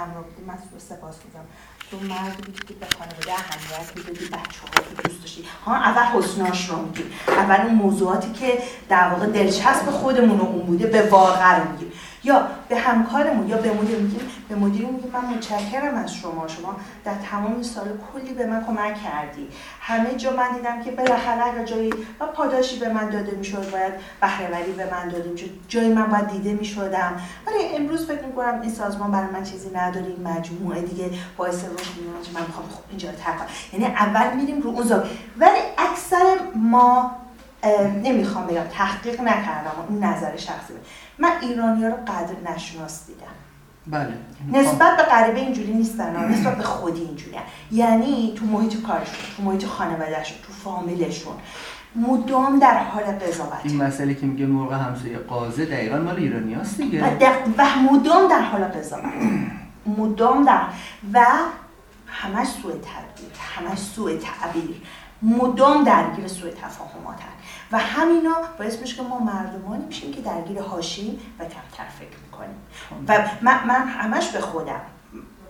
همراه بودی من سپاس گذارم تو مرد بودی که به خانواده اهمیت می‌دادی بچه ها که دوست داشتی. ها اول حسناش رو میگی. اول اون موضوعاتی که در واقع دلچسب خودمون اون بوده به واقع رو میگیم یا به همکارمون یا به مدیر میگیم به مدیر میگیم من متشکرم از شما. شما در تمام سال کلی به من کمک کردی. همه جا من دیدم که بالاخره اگر جایی و پاداشی به من داده می‌شد باید بهرهوری به من داده می‌شد. جایی من باید دیده می‌شدم. ولی امروز فکر می‌کنم این سازمان برای من چیزی نداره این مجموعه دیگه باعث رشد من می‌خوام خب اینجا یعنی اول میریم رو اون ولی اکثر ما نمی‌خوام بگم تحقیق نکردم این نظر شخصی. من ایرانی ها رو قدر نشناس دیدم. بله. نسبت به غریبه اینجوری نیستن نسبت به خودی اینجوری یعنی تو محیط کارشون تو محیط خانوادهشون تو فامیلشون. مدام در حال قضاوت. این مسئله که میگه مرغ همسایه قازه دقیقا مال ایرانی هست دیگه. و مدام در حال قضاوت. مدام در و همش سوء تدبیر همش سوء تعبیر. مدام درگیر سوء تفاهمات و همینا باعث میشه که ما مردمانی میشیم که درگیر هاشیم و کمتر فکر می‌کنیم. و من, من همش به خودم.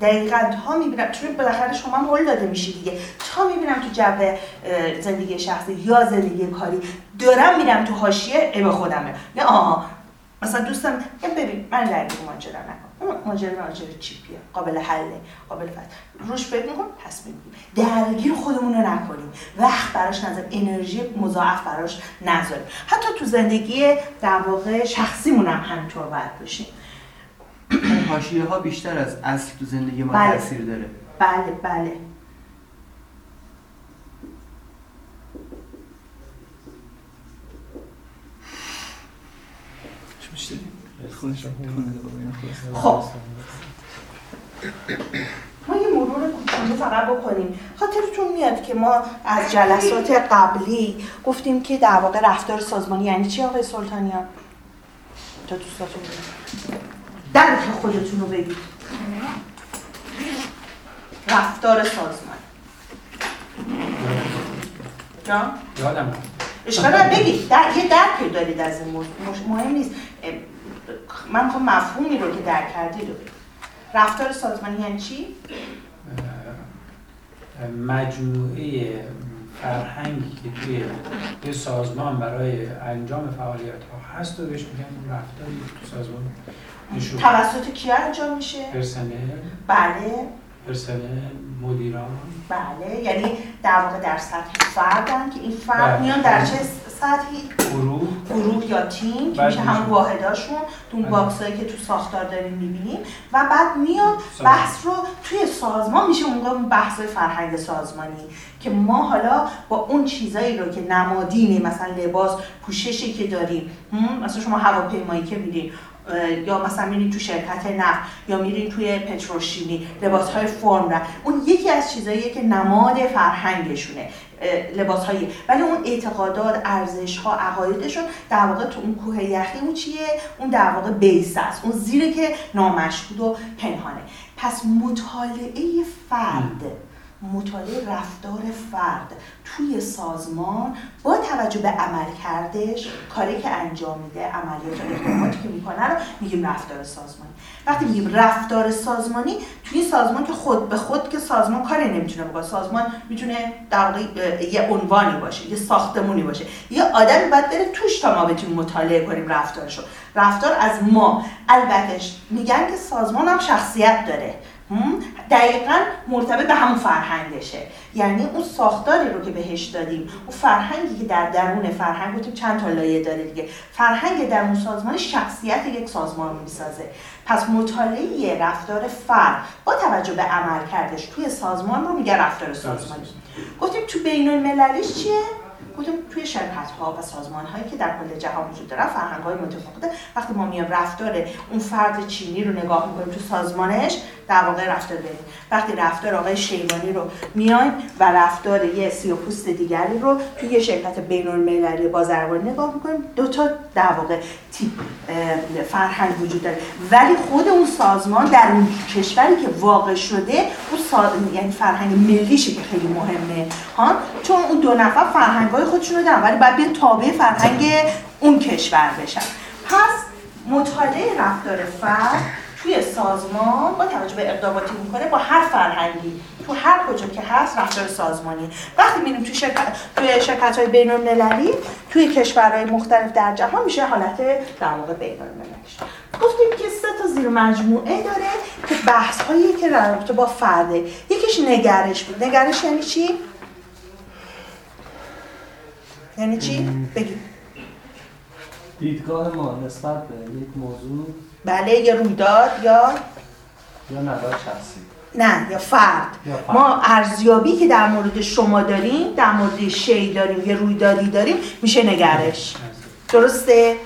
دقیقا تا می‌بینم چون بالاخره شما هم هل داده میشی دیگه. تا می‌بینم تو جو زندگی شخصی یا زندگی کاری دارم میرم تو حاشیه به خودمه. نه آها. مثلا دوستم ببین من درگیر ماجرا نکنم ماجرا ماجرا چیپیه قابل حله قابل فهم روش فکر می‌کنم پس درگیر خودمون رو نکنیم. وقت براش نذاریم انرژی مضاعف براش نذاریم حتی تو زندگی در واقع شخصیمون هم همینطور باید باشیم حاشیه ها بیشتر از اصل تو زندگی ما بله. تاثیر داره. بله بله. خب. ما یه مرور کوچولو فقط بکنیم. خاطرتون میاد که ما از جلسات قبلی گفتیم که در واقع رفتار سازمانی یعنی چی آقای سلطانیان؟ تا دوستاتون درک خودتون رو بگید. رفتار سازمانی. جان؟ یادم. اشکال بگید. در... یه درکی دارید از این موضوع مهم نیست. من می‌خوام مفهومی رو که درک کردید رو. رفتار سازمانی یعنی چی؟ مجموعه فرهنگی که توی یه سازمان برای انجام فعالیت ها هست و بهش میگن رفتاری تو سازمان نشون توسط کی انجام میشه؟ پرسنل. بله. پرسنل مدیران. بله. یعنی در واقع در سطح فردن که این فرد بله. میان در چه سطحی؟ گروه. گروه یا تیم که میشه همون واحداشون تو اون بله. باکسایی که تو ساختار داریم می‌بینیم و بعد میاد بحث رو توی سازمان میشه اون بحث فرهنگ سازمانی که ما حالا با اون چیزایی رو که نمادینه مثلا لباس پوششی که داریم مثلا شما هواپیمایی که میریم یا مثلا میرین تو شرکت نفت یا میرین توی پتروشیمی لباس های فرم را اون یکی از چیزاییه که نماد فرهنگشونه. لباس هایی ولی اون اعتقادات ارزش ها عقایدشون در واقع تو اون کوه یخی اون چیه؟ اون در واقع بیس است. اون زیره که نامشهود و پنهانه. پس مطالعه فرد مطالعه رفتار فرد توی سازمان با توجه به عمل کردش کاری که انجام میده عملیات و اقداماتی که می‌کنه رو میگیم رفتار سازمانی. وقتی میگیم رفتار سازمانی توی سازمان که خود به خود که سازمان کاری نمی‌تونه بکنه. سازمان می‌تونه در یه عنوانی باشه یه ساختمونی باشه. یه آدمی باید بره توش تا ما بتونیم مطالعه کنیم رفتارشو. رفتار از ما. البته میگن که سازمان هم شخصیت داره. دقیقا مرتبط به همون فرهنگشه. یعنی اون ساختاری رو که بهش دادیم اون فرهنگی که در درون فرهنگ گفتیم چند تا لایه داره دیگه. فرهنگ در اون سازمان شخصیت یک سازمان رو می‌سازه. پس مطالعه رفتار فرد با توجه به عمل کردش توی سازمان رو میگه رفتار سازمانی. گفتیم تو بین المللیش چیه؟ گفتیم توی شرکت ها و سازمان هایی که در کل جهان وجود دارن فرهنگ های متفاوته. وقتی ما میایم رفتار اون فرد چینی رو نگاه می‌کنیم تو سازمانش در واقع رفتار بریم وقتی رفتار آقای شیبانی رو میایم و رفتار یه سیاپوست دیگری رو توی یه شرکت بین المللی بازرگانی نگاه می‌کنیم دو تا در واقع تیپ فرهنگ وجود داره. ولی خود اون سازمان در اون کشوری که واقع شده اون. یعنی فرهنگ ملیشه که خیلی مهمه ها؟ چون اون دو نفر فرهنگ های خودشون رو دارن ولی باید بیان تابع فرهنگ اون کشور بشن. پس مطالعه رفتار فرد توی سازمان با توجه به اقداماتی می‌کنه با هر فرهنگی تو هر کجا که هست رفتار سازمانی. وقتی میریم توی شرکت توی شرکت های بین المللی توی کشورهای مختلف در جهان میشه حالت در واقع بین گفتیم که سه تا زیر مجموعه داره که بحث هایی که رابطه با فرده. یکیش نگرش بود. نگرش یعنی چی؟ یعنی چی؟ بگید دیدگاه ما نسبت به یک موضوع بله یه رویداد یا؟ یا نظر شخصی. نه یا فرد. ما ارزیابی که در مورد شما داریم در مورد شی داریم یه رویدادی داریم میشه نگرش. درسته؟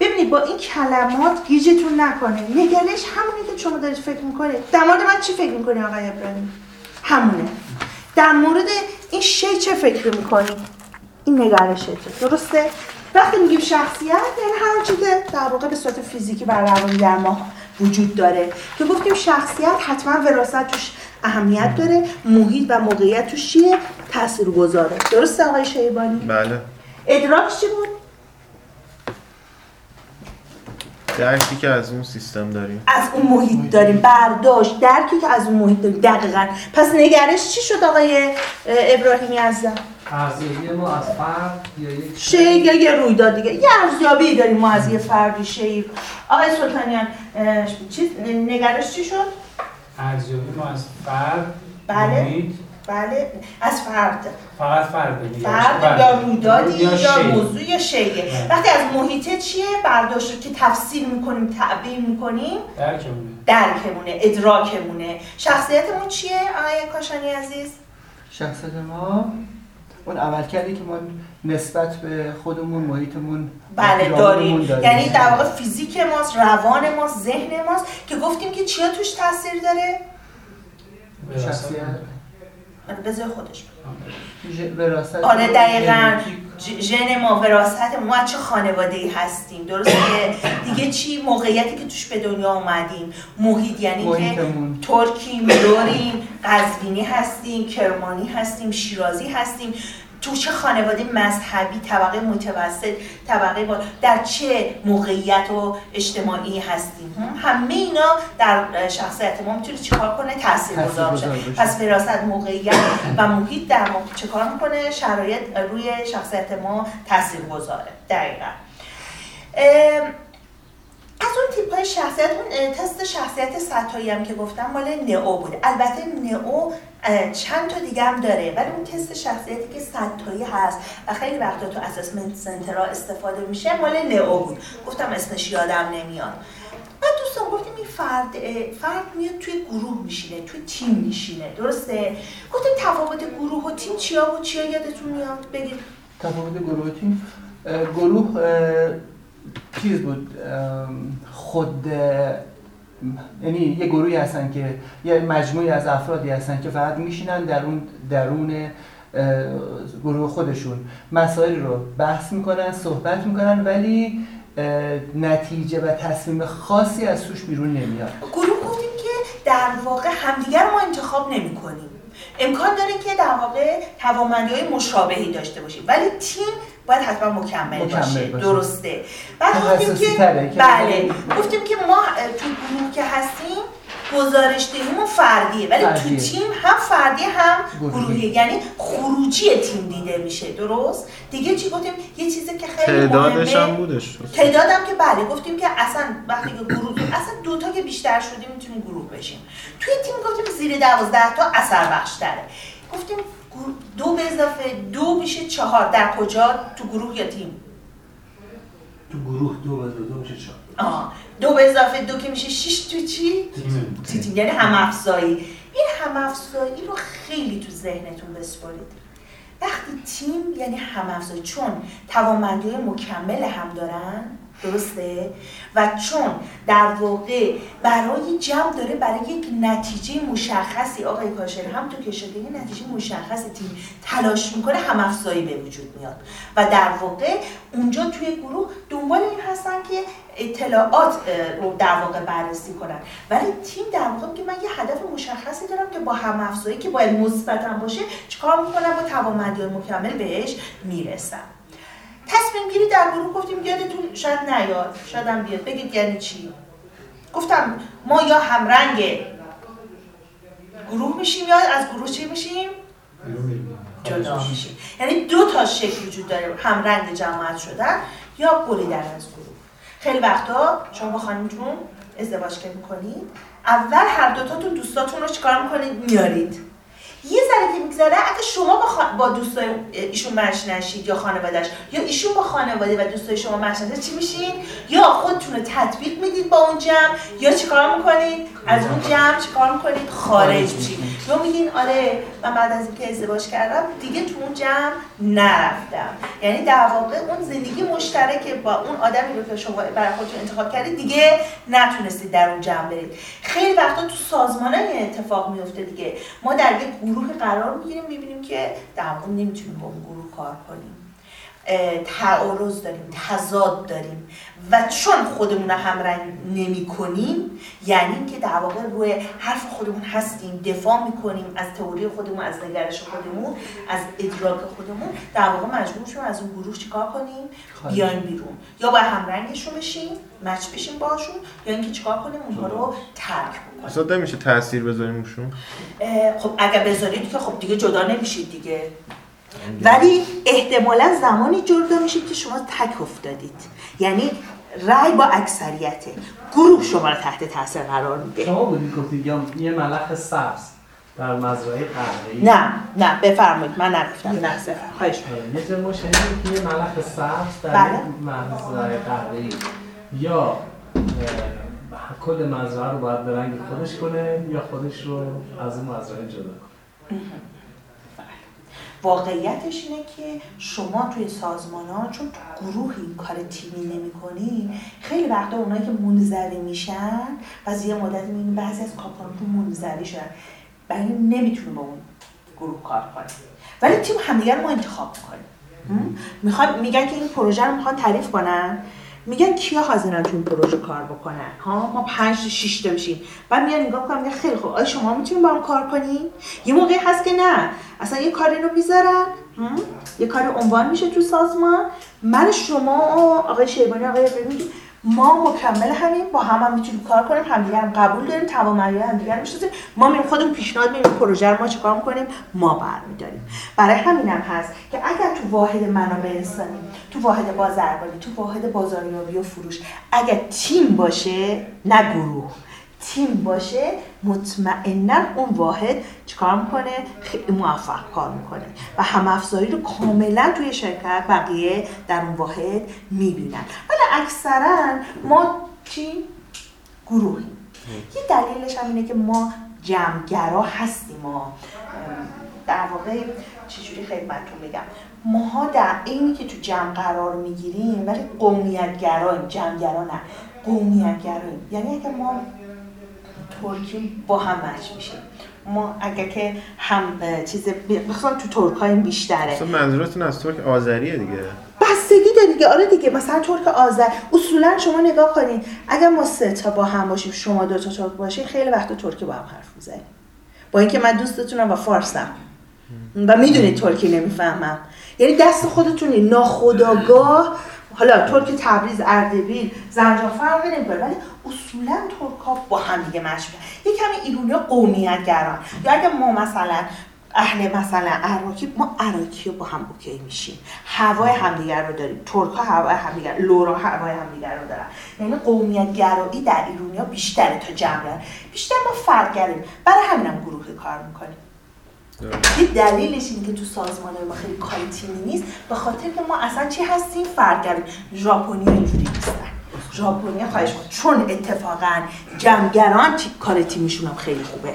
ببینید با این کلمات گیجتون نکنه. نگرش همونی که شما دارید فکر می‌کنه در مورد من چی فکر می‌کنی آقای ابراهیم همونه. در مورد این شی چه فکر می‌کنی؟ این نگرشته. درسته؟ وقتی میگیم شخصیت یعنی هر چیزی در واقع به صورت فیزیکی بر روانی در ما وجود داره. که گفتیم شخصیت حتما وراثت توش اهمیت داره محیط و موقعیت توش چیه؟ گذاره درسته آقای شیبانی؟ بله. ادراک چی بود؟ درکی که از اون سیستم داریم. از اون محیط داریم. برداشت درکی که از اون محیط داریم. دقیقا. پس نگرش چی شد آقای ابراهیمی عزیزم؟ ارزیابی ما از فرد یا یک یا یه رویداد دیگه. یه ارزیابی داریم ما از یه فردی شی آقای سلطانیان چی نگرش چی شد؟ ارزیابی ما از فرد بله محیط بله از فرد. فقط فرد فرد یا رویدادی یا, موضوع یا شیء بله. وقتی از محیط چیه؟ برداشت که تفسیر می‌کنیم تعبیر می‌کنیم درکمونه. درکمونه ادراکمونه. شخصیتمون چیه آقای کاشانی عزیز؟ شخصیت ما؟ اون عمل کردی که ما نسبت به خودمون محیطمون بله داریم. داریم. یعنی در واقع فیزیک ماست روان ماست ذهن ماست که گفتیم که چیا توش تاثیر داره؟ شخصیت. به خودش وراثت آره دقیقا. ژن ما وراثت ما چه خانواده ای هستیم؟ درسته دیگه چی موقعیتی که توش به دنیا اومدیم؟ محیط یعنی که ترکیم دوریم قزوینی هستیم کرمانی هستیم شیرازی هستیم. تو چه خانواده مذهبی طبقه متوسط طبقه با در چه موقعیت و اجتماعی هستیم؟ همه اینا در شخصیت ما می‌تونه چیکار کنه؟ تاثیر گذار بشه. پس وراثت موقعیت و محیط در ما چیکار می‌کنه؟ شرایط روی شخصیت ما تاثیر گذاره دقیقا از اون تیپ های شخصیت اون تست شخصیت ستایی هم که گفتم مال نئو بود. البته نئو چند تا دیگه هم داره ولی اون تست شخصیتی که ستایی هست و خیلی وقتا تو اسسمنت سنترها استفاده میشه مال نئو بود. گفتم اسمش یادم نمیاد. بعد دوستان گفتیم این فرد فرد میاد توی گروه میشینه توی تیم میشینه. درسته؟ گفتیم تفاوت گروه و تیم چیا بود چیا یادتون میاد؟ بگید. تفاوت گروه و تیم؟ گروه چیز بود؟ خود یعنی یه گروهی هستن که یه مجموعی از افرادی هستن که فقط میشینن در اون درون گروه خودشون. مسائل رو بحث می‌کنن صحبت می‌کنن ولی نتیجه و تصمیم خاصی از توش بیرون نمیاد. گروه گفتیم که در واقع همدیگر ما انتخاب نمی کنیم امکان داره که در واقع توانمندی های مشابهی داشته باشیم. ولی تیم باید حتما مکمل, باشه. درسته. بعد گفتیم که بله. گفتیم که ما تو گروه که هستیم گزارش دهیمون فردیه ولی تو تیم هم فردی هم گروهی. یعنی خروجی تیم دیده میشه درست؟ دیگه چی گفتیم؟ یه چیزی که خیلی تعدادش هم بودش. تعدادم که بله گفتیم که اصلا وقتی که گروه اصلا دوتا که بیشتر شدیم می‌تونیم گروه بشیم. توی تیم گفتیم زیر دوازده تا اثر بخش داره گفتیم دو به اضافه دو میشه چهار. در کجا؟ تو گروه یا تیم؟ تو گروه دو به دو میشه چهار. آه. دو به اضافه دو که میشه شش تو چی؟ تیم. یعنی هم افزایی این هم افزایی رو خیلی تو ذهنتون بسپارید وقتی تیم یعنی هم افزایی چون توانمندی مکمل هم دارن درسته و چون در واقع برای جمع داره برای یک نتیجه مشخصی آقای کاشر هم تو کشاگری نتیجه مشخصی تیم تلاش می‌کنه هم افزایی به وجود میاد و در واقع اونجا توی گروه دنبال این هستن که اطلاعات رو در واقع بررسی کنن. ولی تیم در واقع که من یه هدف مشخصی دارم که با هم افزایی که باید مثبت باشه چیکار می‌کنم؟ با توانمندی مکمل بهش می‌رسم. تصمیم گیری در گروه گفتیم یادتون شاید نیاد. شاید هم بیاد. بگید یعنی چی؟ گفتم ما یا همرنگ گروه میشیم یا از گروه چی میشیم؟ جدا میشیم. یعنی دو تا شکل وجود داره. هم رنگ جماعت شدن یا بریدن از گروه خیلی وقتا شما با خانمتون ازدواج که می‌کنید اول هر دوتاتون دوستاتون رو چیکار می‌کنید؟ میارید. یه ذره که میگذره اگه شما با, خان... با دوستای ایشون مش نشید یا خانوادهش یا ایشون با خانواده و دوستای شما مش نشید چی میشین؟ یا خودتون رو تطبیق می‌دید با اون جمع یا چیکار می‌کنید؟ از اون جمع چیکار می‌کنید؟ خارج میشید. یا میگین آره من بعد از اینکه ازدواج کردم دیگه تو اون جمع نرفتم. یعنی در واقع اون زندگی مشترک با اون آدمی رو که شما برای خودتون انتخاب کردید دیگه نتونستید در اون جمع برید. خیلی وقتا تو سازمان اتفاق میفته دیگه. ما در یک گروه قرار می‌گیریم می‌بینیم که در واقع نمی‌تونیم با اون گروه کار کنیم. تعارض داریم تضاد داریم. و چون خودمون همرنگ نمی کنیم یعنی که در واقع روی حرف خودمون هستیم دفاع می‌کنیم از تئوری خودمون از نگرش خودمون از ادراک خودمون در واقع مجبور شیم از اون گروه چیکار کنیم؟ بیایم بیرون. یا با همرنگشون بشیم مچ بشیم باشون یا اینکه چیکار کنیم اونها رو ترک بکنیم. اصلا نمیشه تاثیر بذاریم روشون. خب اگر بذارید که خب دیگه جدا نمیشید دیگه. ولی احتمالا زمانی جدا میشید که شما تک افتادید. یعنی رأی با اکثریته گروه شما رو تحت تاثیر قرار میده. شما بودید گفتید یا یه ملخ سبز در مزرعه قهوه‌ای. نه نه بفرمایید من نگفتم نه صفر خواهش یه جا ما شنیدیم که یه ملخ سبز در بله. مزرعه قهوه‌ای. یا کل مزرعه رو باید به رنگ خودش کنه یا خودش رو از اون مزرعه جدا کنه؟ واقعیتش اینه که شما توی سازمان ها چون تو گروه این کار تیمی نمی خیلی وقتا اونایی که منظری میشن از یه مدت می‌بینیم بعضی از کارکنانتون منظری شدن. برای نمی‌تونه با اون گروه کار کنه ولی تیم همدیگه رو ما انتخاب می‌کنیم. می‌خواد میگن که این پروژه رو می‌خوان تعریف کنن. میگن کیا حاضرن تو پروژه کار بکنن ها ما 5 تا 6 تا میشیم. بعد میان نگاه می‌کنن میگن خیلی خوب. آیا شما می‌تونین با هم کار کنین یه موقعی هست که نه. اصلا یه کاری رو می‌ذارن هم؟ یه کاری عنوان میشه تو سازمان. من شما آقای شیبانی آقای ابراهیمی ما مکمل همین با هم هم می‌تونیم کار کنیم همدیگه هم قبول داریم توانمندی همدیگه رو می‌شناسیم ما میریم خودمون پیشنهاد میدیم پروژه رو ما چیکار می‌کنیم؟ ما برمیداریم. برای همین هم هست که اگر تو واحد منابع انسانی تو واحد بازرگانی تو واحد بازاریابی و فروش. اگر تیم باشه نه گروه. تیم باشه مطمئنا اون واحد چیکار می‌کنه؟ خیلی موفق کار می‌کنه. و هم افزایی رو کاملا توی شرکت بقیه در اون واحد می‌بینن. ولی اکثرا ما چی؟ گروهیم. یه دلیلش هم اینه که ما جمعگرا هستیم ما در واقع چجوری خدمتتون بگم؟ ماها در اینی که تو جمع قرار می‌گیریم ولی قومیت گراییم جمعگرا نه قومیت گراییم یعنی اگه ما ترکی با هم مچ میشیم. ما اگر که هم چیز بخوام تو ترک بیشتره. اصلا منظورتون از ترک آذریه دیگه؟ بستگی داره دیگه. آره دیگه. مثلا ترک آذر اصولا شما نگاه کنین اگر ما سه تا با هم باشیم شما دو تا ترک باشین خیلی وقت ترکی با هم حرف می‌زنیم. با اینکه من دوستتونم و فارسم. و می‌دونید ترکی نمی‌فهمم. یعنی دست خودتونی ناخداگاه حالا ترک تبریز اردبیل زنجان فرقی نمی‌کنه ولی اصولا ترک ها با هم دیگه مشغول یه کمی ایرونی قومیت گران یا اگه ما مثلا اهل مثلا عراقی ما عراقی با هم اوکی میشیم. هوای همدیگر رو داریم. ترک ها هوای همدیگر لورا هوای همدیگر رو دارن. یعنی قومیت گرایی در ایرونیا بیشتره تا جمعه بیشتر ما فرق کردیم برای همینم گروهی کار می‌کنیم. یه دلیلش اینه که تو سازمان ما خیلی کار تیمی نیست به خاطر که ما اصلا چی هستیم؟ فرق کردیم ژاپنی اینجوری نیستن. ژاپنی خواهش چون اتفاقا جمعگران کار تیمیشون هم خیلی خوبه.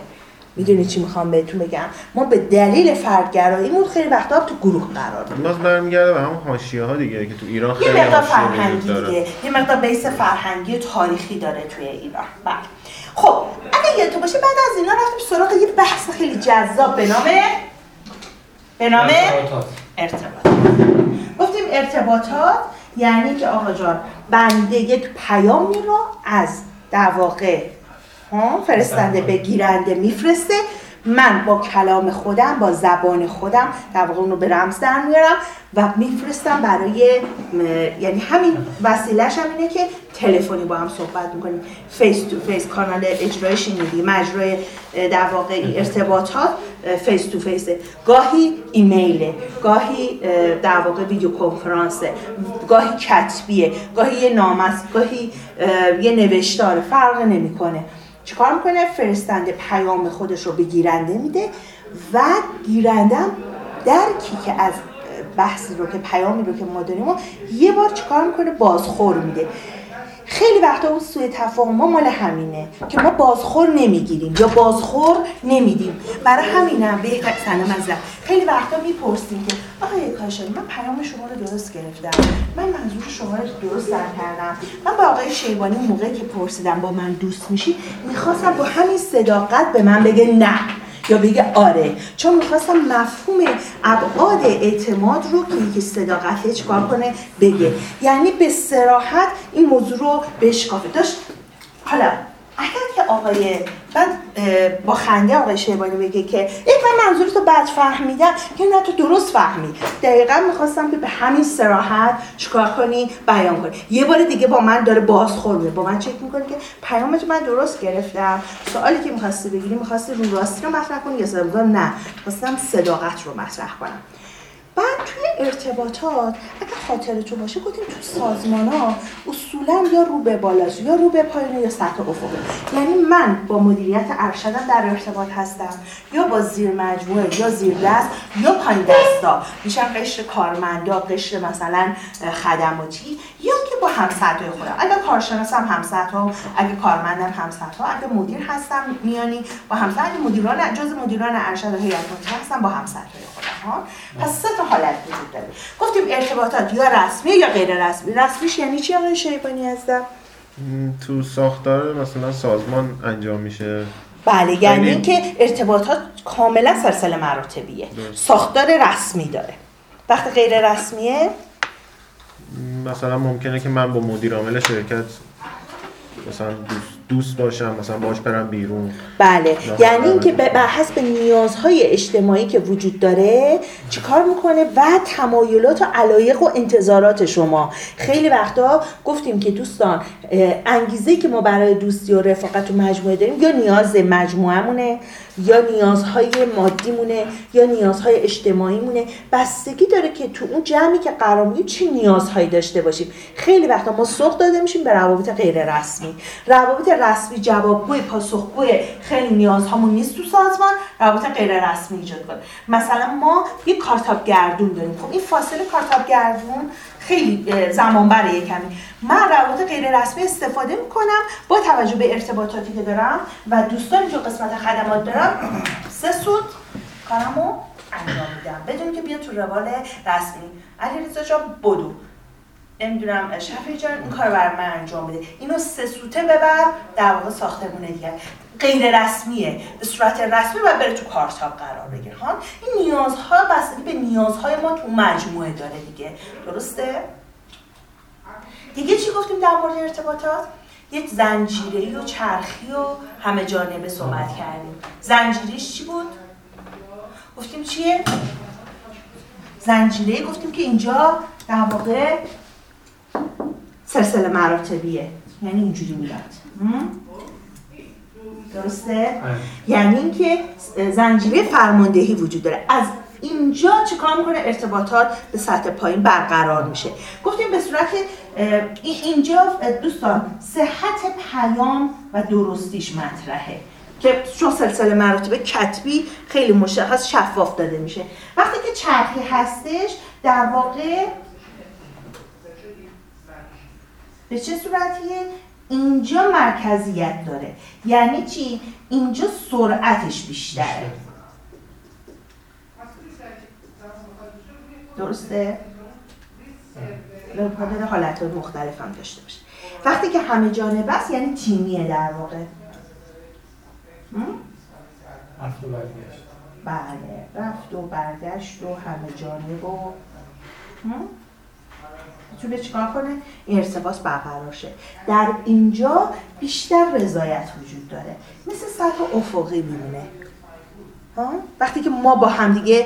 می‌دونی چی می‌خوام بهتون بگم؟ ما به دلیل فردگراییمون خیلی وقتا تو گروه قرار داریم باز برمیگرده به همون حاشیه ها دیگه که تو ایران خیلی یه مقدار فرهنگی داره. دیگه. یه مقدار بیس فرهنگی و تاریخی داره توی ایران. بله. خب اگه یادتون باشه بعد از اینا رفتیم سراغ یه بحث خیلی جذاب به نام به نام ارتباطات. ارتباط گفتیم ارتباطات یعنی که آقا جان بنده یک پیامی رو از در واقع ها، فرستنده به گیرنده میفرسته. من با کلام خودم با زبان خودم در واقع اونو به رمز در میارم و میفرستم برای یعنی همین وسیلهش هم اینه که تلفنی با هم صحبت می‌کنیم. face to face کانال اجرای شنیدی مجرای در واقع ارتباطات face to face گاهی ایمیله گاهی در واقع ویدیو کنفرانسه گاهی کتبیه گاهی یه نامست گاهی یه نوشتار فرق نمی‌کنه. چیکار می‌کنه؟ فرستنده پیام خودش رو به گیرنده میده و گیرندم درکی که از بحثی رو که پیامی رو که ما داریم و یه بار چیکار می‌کنه؟ بازخور میده. خیلی وقتا اون سوی تفاهم ما مال همینه که ما بازخور نمی‌گیریم یا بازخور نمیدیم. برای همینم بهتر سلام از خیلی وقتا می‌پرسیم که آقای کاشانی من پیام شما رو درست گرفتم. من منظور شما رو درست در کردم. من با آقای شیبانی موقعی که پرسیدم با من دوست میشی می‌خواستم با همین صداقت به من بگه نه. یا بگه آره. چون می‌خواستم مفهوم ابعاد اعتماد رو که یکی صداقته چکار کنه بگه. یعنی به سراحت این موضوع رو بشکافه. داشت حالا اگر که آقای بعد با خنده آقای شیبانی بگه که ای من منظورتو بد فهمیدم که نه تو درست فهمی. دقیقا می‌خواستم که به همین سراحت چکار کنی؟ بیان کنی. یه بار دیگه با من داره بازخور با من چک می‌کنه که پیامت من درست گرفتم. سوالی که می‌خواستی بگیری می‌خواستی رو راستی رو مطرح کنی یا نه. می‌خواستم صداقت رو مطرح کنم. بعد توی ارتباطات اگر خاطرتون باشه گفتیم تو سازمان ها اصولا یا رو به بالاست یا رو به پایینه یا سطح افقه یعنی من با مدیریت ارشدم در ارتباط هستم. یا با زیر مجموعه یا زیر دست یا پایین دستا. میشم قشر کارمندا قشر مثلا خدماتی یا که با همسطح خودم. اگر کارشناسم همسطح اگه کارمندم همسطح اگه مدیر هستم میانی با همسطح. مدیران جز مدیران ارشد هیئت هستم با همسطح خودم. ها؟ پس سه تا حالت وجود داره. گفتیم ارتباطات یا رسمی یا غیر رسمی. رسمیش یعنی چی آقای شیبانی هستم تو ساختار مثلا سازمان انجام میشه. بله یعنی, یعنی اینکه ارتباطات کاملا سلسله مراتبیه. ساختار رسمی داره. وقتی غیر رسمیه؟ مثلا ممکنه که من با مدیر عامل شرکت مثلا دوست دوست باشم مثلا باش برم بیرون. بله. یعنی اینکه بر حسب نیازهای اجتماعی که وجود داره چیکار می‌کنه و تمایلات و علایق و انتظارات شما. خیلی وقتا گفتیم که دوستان انگیزه که ما برای دوستی و رفاقت و مجموعه داریم یا نیاز مجموعه یا نیازهای مادیمونه یا نیازهای اجتماعیمونه. بستگی داره که تو اون جمعی که قرار میگیم چی نیازهایی داشته باشیم. خیلی وقتا ما سوق داده میشیم به روابط غیر رسمی روابط رسمی جوابگوی پاسخگوی خیلی نیازهامون نیست تو سازمان روابط غیر رسمی ایجاد کنه مثلا ما یه کارتاب گردون داریم. خب این فاصله کارتاب گردون خیلی زمان برای کمی. من روابط غیر رسمی استفاده می‌کنم با توجه به ارتباطاتی که دارم و دوستان جو قسمت خدمات دارم سه سود کارمو انجام میدم. بدون که بیاد تو روال رسمی. علیرضا جان بدو. نمی‌دونم شفیع جان این کار بر من انجام بده. اینو سه سوته ببر در واقع ساختمونه دیگه. غیر رسمیه. به صورت رسمی و بره تو کارتاب قرار بگیره ها؟ این نیازها بستگی به نیازهای ما تو مجموعه داره دیگه. درسته؟ دیگه چی گفتیم در مورد ارتباطات؟ یک زنجیره و چرخی و همه جانبه صحبت کردیم. زنجیرش چی بود؟ گفتیم چیه؟ زنجیره گفتیم که اینجا در واقع سلسله مراتبیه. یعنی اینجوری میاد. درسته؟ یعنی اینکه زنجیره فرماندهی وجود داره. از اینجا چیکار می‌کنه؟ ارتباطات به سطح پایین برقرار میشه. گفتیم به صورت اینجا دوستان صحت پیام و درستیش مطرحه. که چون سلسله مراتب کتبی خیلی مشخص شفاف داده میشه. وقتی که چرخی هستش در واقع به چه صورتیه؟ اینجا مرکزیت داره. یعنی چی؟ اینجا سرعتش بیشتره. درسته؟ لپادر حالت مختلف هم داشته باشه. وقتی که همه جانب است یعنی تیمیه در واقع. بله رفت و برگشت و همه جانب و می‌تونه چیکار کنه؟ این ارتباط برقرار شه. در اینجا بیشتر رضایت وجود داره. مثل سطح افقی میمونه وقتی که ما با همدیگه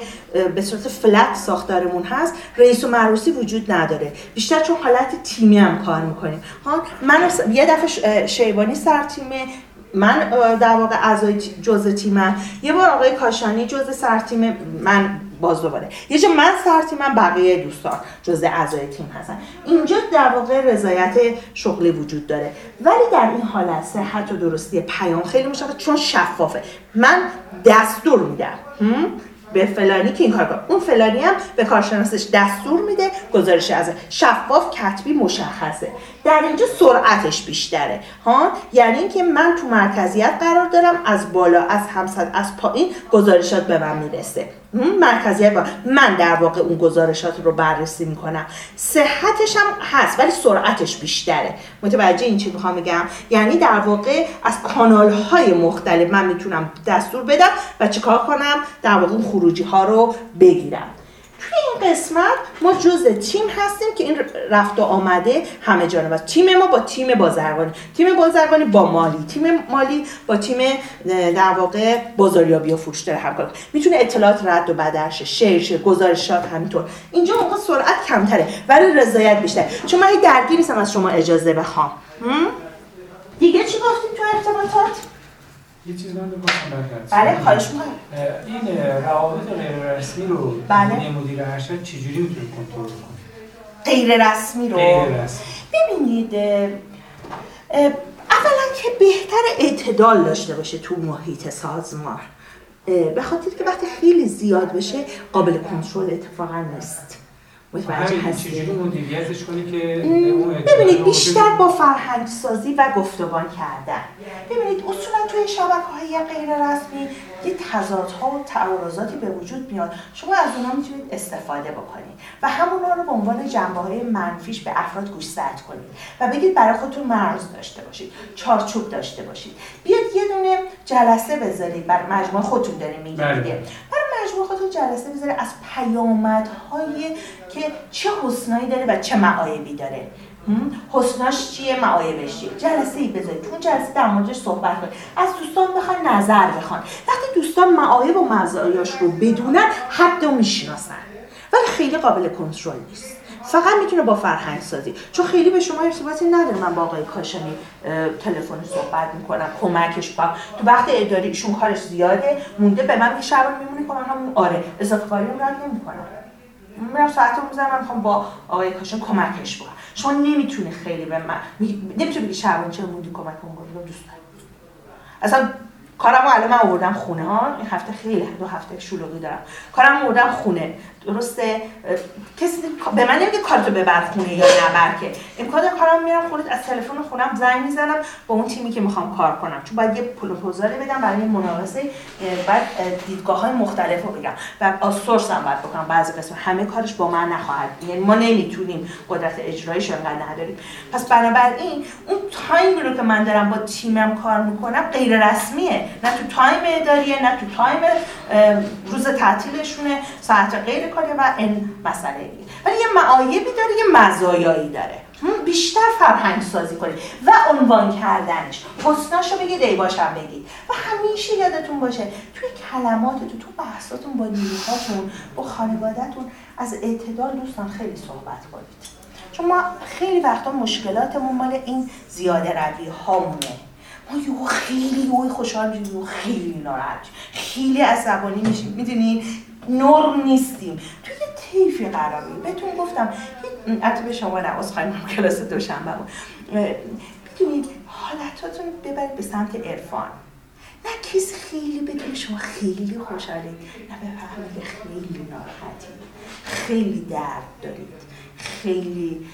به صورت فلت ساختارمون هست رئیس و معروسی وجود نداره. بیشتر چون حالت تیمی هم کار می‌کنیم. ها؟ من یه دفعه شیبانی سر تیمه. من در واقع اعضای جزء تیمم. یه بار آقای کاشانی جزء سر تیم من باز دوباره. یه جا من سر تیمم بقیه دوستان جزء اعضای تیم هستن. اینجا در واقع رضایت شغلی وجود داره. ولی در این حالت صحت و درستی پیام خیلی مشخص چون شفافه. من دستور میدم. به فلانی که این کار کنه. اون فلانی هم به کارشناسش دستور میده گزارش از شفاف کتبی مشخصه. در اینجا سرعتش بیشتره. ها؟ یعنی اینکه من تو مرکزیت قرار دارم از بالا از همسد از پایین گزارشات به من می‌رسه. مرکزیت با من در واقع اون گزارشات رو بررسی می‌کنم. صحتش هم هست ولی سرعتش بیشتره. متوجه این چی می‌خوام بگم؟ یعنی در واقع از کانال های مختلف من می‌تونم دستور بدم و چیکار کنم؟ در واقع اون خروجی ها رو بگیرم. این قسمت ما جز تیم هستیم که این رفت و آمده همه جانب است. تیم ما با تیم بازرگانی. تیم بازرگانی با مالی. تیم مالی با تیم در واقع بازاریابی و فروش داره همکار می‌تونه اطلاعات رد و بدرش شیر گزارشات همینطور. اینجا موقع سرعت کمتره ولی رضایت بیشتر. چون من درگیر نیستم از شما اجازه بخوام. دیگه چی گفتیم تو ارتباطات یه چیز من بگم بله خواهش می‌کنم. این روابط غیر رسمی رو بله. مدیر ارشد چجوری می‌تونه کنترل کنه؟ غیر رسمی رو غیر رسمی ببینید اولا که بهتر اعتدال داشته باشه تو محیط سازمان. به خاطر که وقتی خیلی زیاد بشه قابل کنترل اتفاقا نیست. متوجه هستی. چجوری مدیریتش کنی که ببینید بیشتر با فرهنگ سازی و گفتگان کردن. ببینید اصولا توی شبکه های غیر رسمی یه تضادها و تعارضاتی به وجود میاد. شما از اونها می‌تونید استفاده بکنید و همونا رو به عنوان جنبه های منفیش به افراد گوشزد کنید و بگید برای خودتون مرز داشته باشید چارچوب داشته باشید. بیاد یه دونه جلسه بذارید. بر مجموعه خودتون داریم میگید بله. برای مجموعه خودتون جلسه بذارید. از پیامدهای که چه حسنایی داره و چه معایبی داره. حسناش چیه؟ معایبش چیه؟ جلسه ای بذارید. تو جلسه در موردش صحبت کنید از دوستان بخوان نظر بخوان. وقتی دوستان معایب و مزایاش رو بدونن حد رو می‌شناسن. ولی خیلی قابل کنترل نیست. فقط می‌تونه با فرهنگ سازی. چون خیلی به شما ارتباطی نداره. من با آقای کاشانی تلفن صحبت می‌کنم کمکش با تو وقت اداری ایشون کارش زیاده. مونده به من میشه میمونه که من آره اضافه کاری رو نمی‌کنم. میرم ساعت رو می‌زنم می‌خوام با آقای کاشان کمکش بکنم شما نمی‌تونه خیلی به من نمی‌تونه بگی شعبان چه موندی کمک کنم؟ دوست دارم. اصلا کارم الان من آوردم خونه ها. این هفته خیلی دو هفته شلوغی دارم. کارم آوردم خونه. درسته؟ کسی به من نمیگه کارتو ببر خونه یا نبر که امکان کارم میرم خونه از تلفن خونم زنگ می‌زنم با اون تیمی که می‌خوام کار کنم. چون باید یه پروپوزالی بدم برای مناقصه بعد دیدگاه های مختلف رو بگم. و outsource هم باید بکنم. بعضی قسم همه کارش با من نخواهد یعنی ما نمی‌تونیم قدرت اجرایش انقدر نداریم. پس بنابراین اون time ی رو که من دارم با تیمم کار می‌کنم غیر رسمیه. نه تو time اداریه نه تو time روز تعطیلشونه ساعت غیر کاری و این مسئله دیگه ولی یه معایبی داره یه مزایایی داره. بیشتر فرهنگ سازی کنید و عنوان کردنش. حسناشو بگید بدیاشم بگید. و همیشه یادتون باشه توی کلماتتون تو بحثاتون با نیروهاتون با خانوادهتون از اعتدال دوستان خیلی صحبت کنید. چون ما خیلی وقتا مشکلاتمون مال این زیاده روی هامونه ما یو خیلی یو خوشحال میشیم خیلی ناراحت خیلی عصبانی میشیم. می‌دونین؟ نرم نیستیم. توی یه تیفی قراری بهتون گفتم حتی به شما نه از خواهیم کلاس دوشنبه می‌دونید حالتاتون ببرید به سمت عرفان. نه کسی خیلی بدون شما خیلی خوشحالید نه بفهمید خیلی ناراحتید خیلی درد دارید. خیلی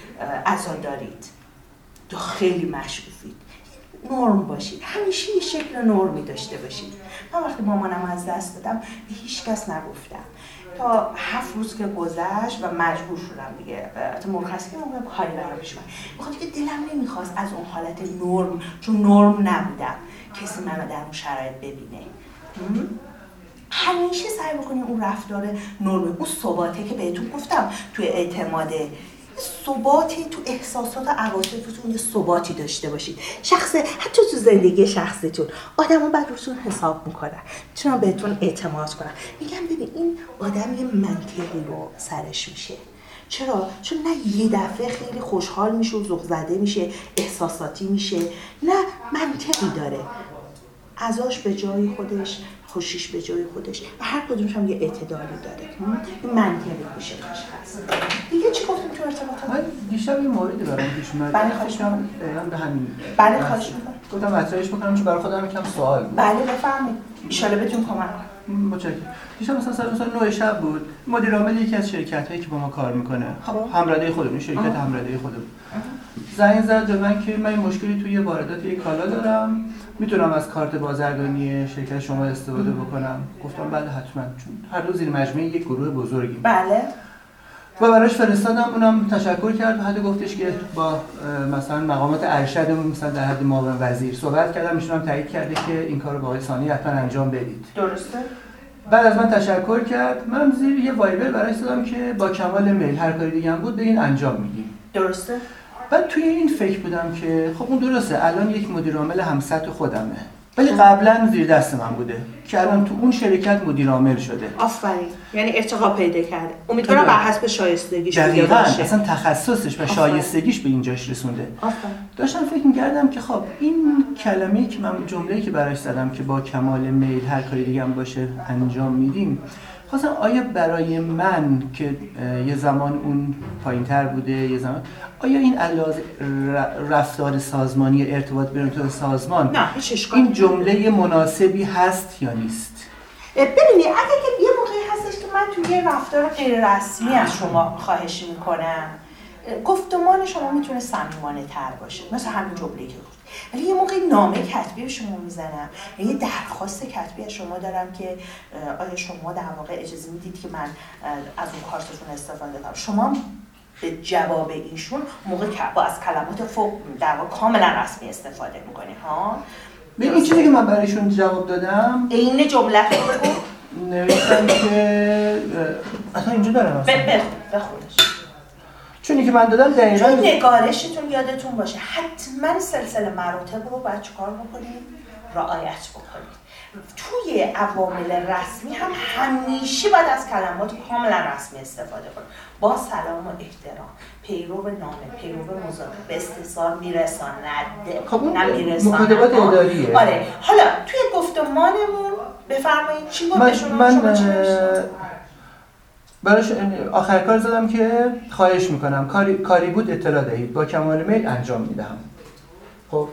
عزا دارید تو خیلی مشروفید نرم باشید. همیشه یه شکل نرمی داشته باشید. من وقتی مامانم از دست دادم به هیچ کس نگفتم. تا هفت روز که گذشت و مجبور شدم دیگه تا مرخصی که موقع کاری برام پیش اومد. که دلم نمی‌خواست از اون حالت نرم چون نرم نبودم کسی منو در اون شرایط ببینه. همیشه سعی بکنید اون رفتار نرمه اون ثباته که بهتون گفتم توی اعتماد ثباتی تو احساسات و عواطفتون یه ثباتی داشته باشید. شخص حتی تو زندگی شخصیتون آدما بعد روتون حساب می‌کنن می‌تونن بهتون اعتماد کنن میگم ببین این آدم یه منطقی رو سرش میشه. چرا؟ چون نه یه دفعه خیلی خوشحال میشه و زده میشه احساساتی میشه نه منطقی داره. ازاش به جای خودش خوشیش به جای خودش و هر کدومش هم یه اعتدالی داره. این منطقی میشه هست دیگه چی گفتیم تو ارتباطات؟ من دیشب یه موردی برام پیش اومد بله، خواهش کنم به همین بله خواهش می‌کنم. گفتم مطرحش بکنم چون برای خودم یکم سوال بود. بله بفرمایید. ان بتون کمک کنم. متشکرم. دیشب مثلا سر مثلا نوع شب بود. مدیر عامل یکی از شرکت هایی که با ما کار می‌کنه. خب. همرده خودمون شرکت همرده خودمون. زنگ زد به من که من این مشکلی توی واردات یک کالا دارم. می‌تونم از کارت بازرگانی شرکت شما استفاده بکنم. گفتم بله حتما. چون هر دو زیر مجموعه یک گروه بزرگی بله. و براش فرستادم اونم تشکر کرد حتی گفتش که با مثلا مقامات ارشدمون مثلا در حد معاون وزیر صحبت کردم ایشون هم تایید کرده که این کار با آقای ثانی حتما انجام بدید. درسته؟ بعد از من تشکر کرد. من زیر یه وایبر براش دادم که با کمال میل هر کاری دیگه هم بود این انجام میدیم. درسته؟ بعد توی این فکر بودم که خب اون درسته الان یک مدیر عامل همسط خودمه. ولی قبلا زیر دست من بوده که الان تو اون شرکت مدیر عامل شده. آفرین. یعنی ارتقا پیدا کرده. امیدوارم بر حسب شایستگیش دقیقاً. اصلا تخصصش و شایستگیش به اینجاش رسونده. آفرین. داشتم فکر می‌کردم که خب این کلمه‌ای که من جمله‌ای که براش زدم که با کمال میل هر کاری دیگه هم باشه انجام میدیم. خواستم آیا برای من که یه زمان اون پایین تر بوده یه زمان آیا این علاوه رفتار سازمانی ارتباط بین تو سازمان نه این جمله مناسبی هست یا نیست؟ ببینید اگه که یه موقعی هستش که من توی یه رفتار غیر رسمی از شما خواهش می‌کنم گفتمان شما می‌تونه صمیمانه تر باشه. مثل همین جمله که ولی یه موقع نامه کتبی به شما می‌زنم. یه درخواست کتبی از شما دارم که آیا شما در واقع اجازه می‌دید که من از اون کارتتون استفاده کنم؟ شما به جواب ایشون موقع با از کلمات فوق در واقع کاملا رسمی استفاده می‌کنی ها؟ به این چیزی که من برایشون جواب دادم این جمله بگو نوشتم که اصلا اینجا دارم اصلا. بخونش. چونی که من دادم دقیقا چون نگارشتون یادتون باشه حتما سلسله مراتب رو باید چکار بکنید؟ رعایت بکنید. توی عوامل رسمی هم همیشه باید از کلمات کاملا رسمی استفاده کنید. با سلام و احترام. پیرو نامه پیرو مذاکره به استثار میرساند. خب اون مکاتبات اداریه. آره. حالا توی گفتمانمون بفرمایید چی بود من, من براش آخر کار زدم که خواهش می‌کنم. کاری, کاری بود اطلاع دهید. با کمال میل انجام می‌دهم. خب.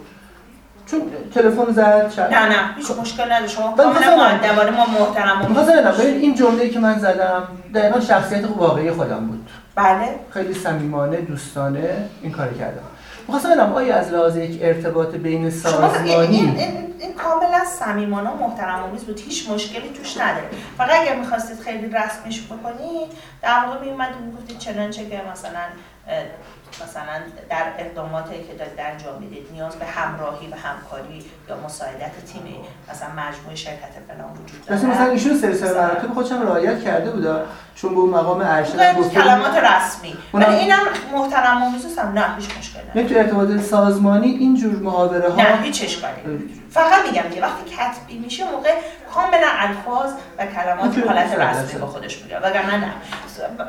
چون تلفن زد شد نه نه. هیچ مشکل نداره شما کاملا مؤدبانه ما محترم مثلا این جمله‌ای که من زدم دقیقا شخصیت واقعی خودم بود. بله. خیلی صمیمانه دوستانه این کار کردم. می‌خواستم بدم آیا از لحاظ یک ارتباط بین سازمانی این, این, این, این کاملا صمیمانه و محترم آمیز بود. هیچ مشکلی توش نداره. فقط اگر می‌خواستید خیلی رسمیش بکنید در واقع میومدید می‌گفتید چنانچه که مثلا مثلا در اقداماتی که دارید انجام می‌دید نیاز به همراهی و همکاری یا مساعدت تیمی مثلا مجموعه شرکت فلان وجود داره مثلا ایشون سلسله مراتب خودشم رعایت کرده بود چون به مقام ارشد گفت کلمات رسمی. ولی اینم محترم و نه هیچ مشکل نه تو ارتباط سازمانی این جور محاوره ها نه هیچ اشکالی. فقط میگم که وقتی کتبی میشه موقع کاملا الفاظ و کلمات حالت رسمی با خودش میگه. وگرنه نه.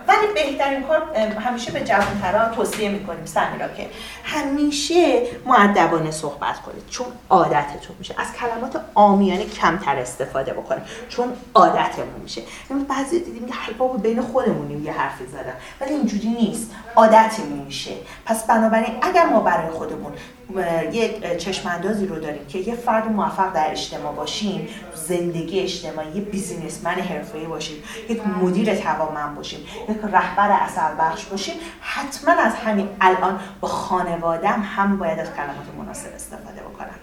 ولی بهترین کار همیشه به جوانترا توصیه می‌کنیم سمیرا که همیشه معدبانه صحبت کنید. چون عادتتون میشه. از کلمات آمیانه کمتر استفاده بکنید چون عادتمون میشه. بعضی دیدیم که حلقا بین خودمونیم یه حرفی زدن. ولی اینجوری نیست. عادتمون میشه. پس بنابراین اگر ما برای خودمون یک چشم اندازی رو داریم که یه فرد موفق در اجتماع باشیم زندگی اجتماعی یه بیزینسمن حرفه‌ای باشیم یک مدیر توانمند باشیم یک رهبر اثر بخش باشیم حتما از همین الان با خانوادم هم باید از کلمات مناسب استفاده بکنم.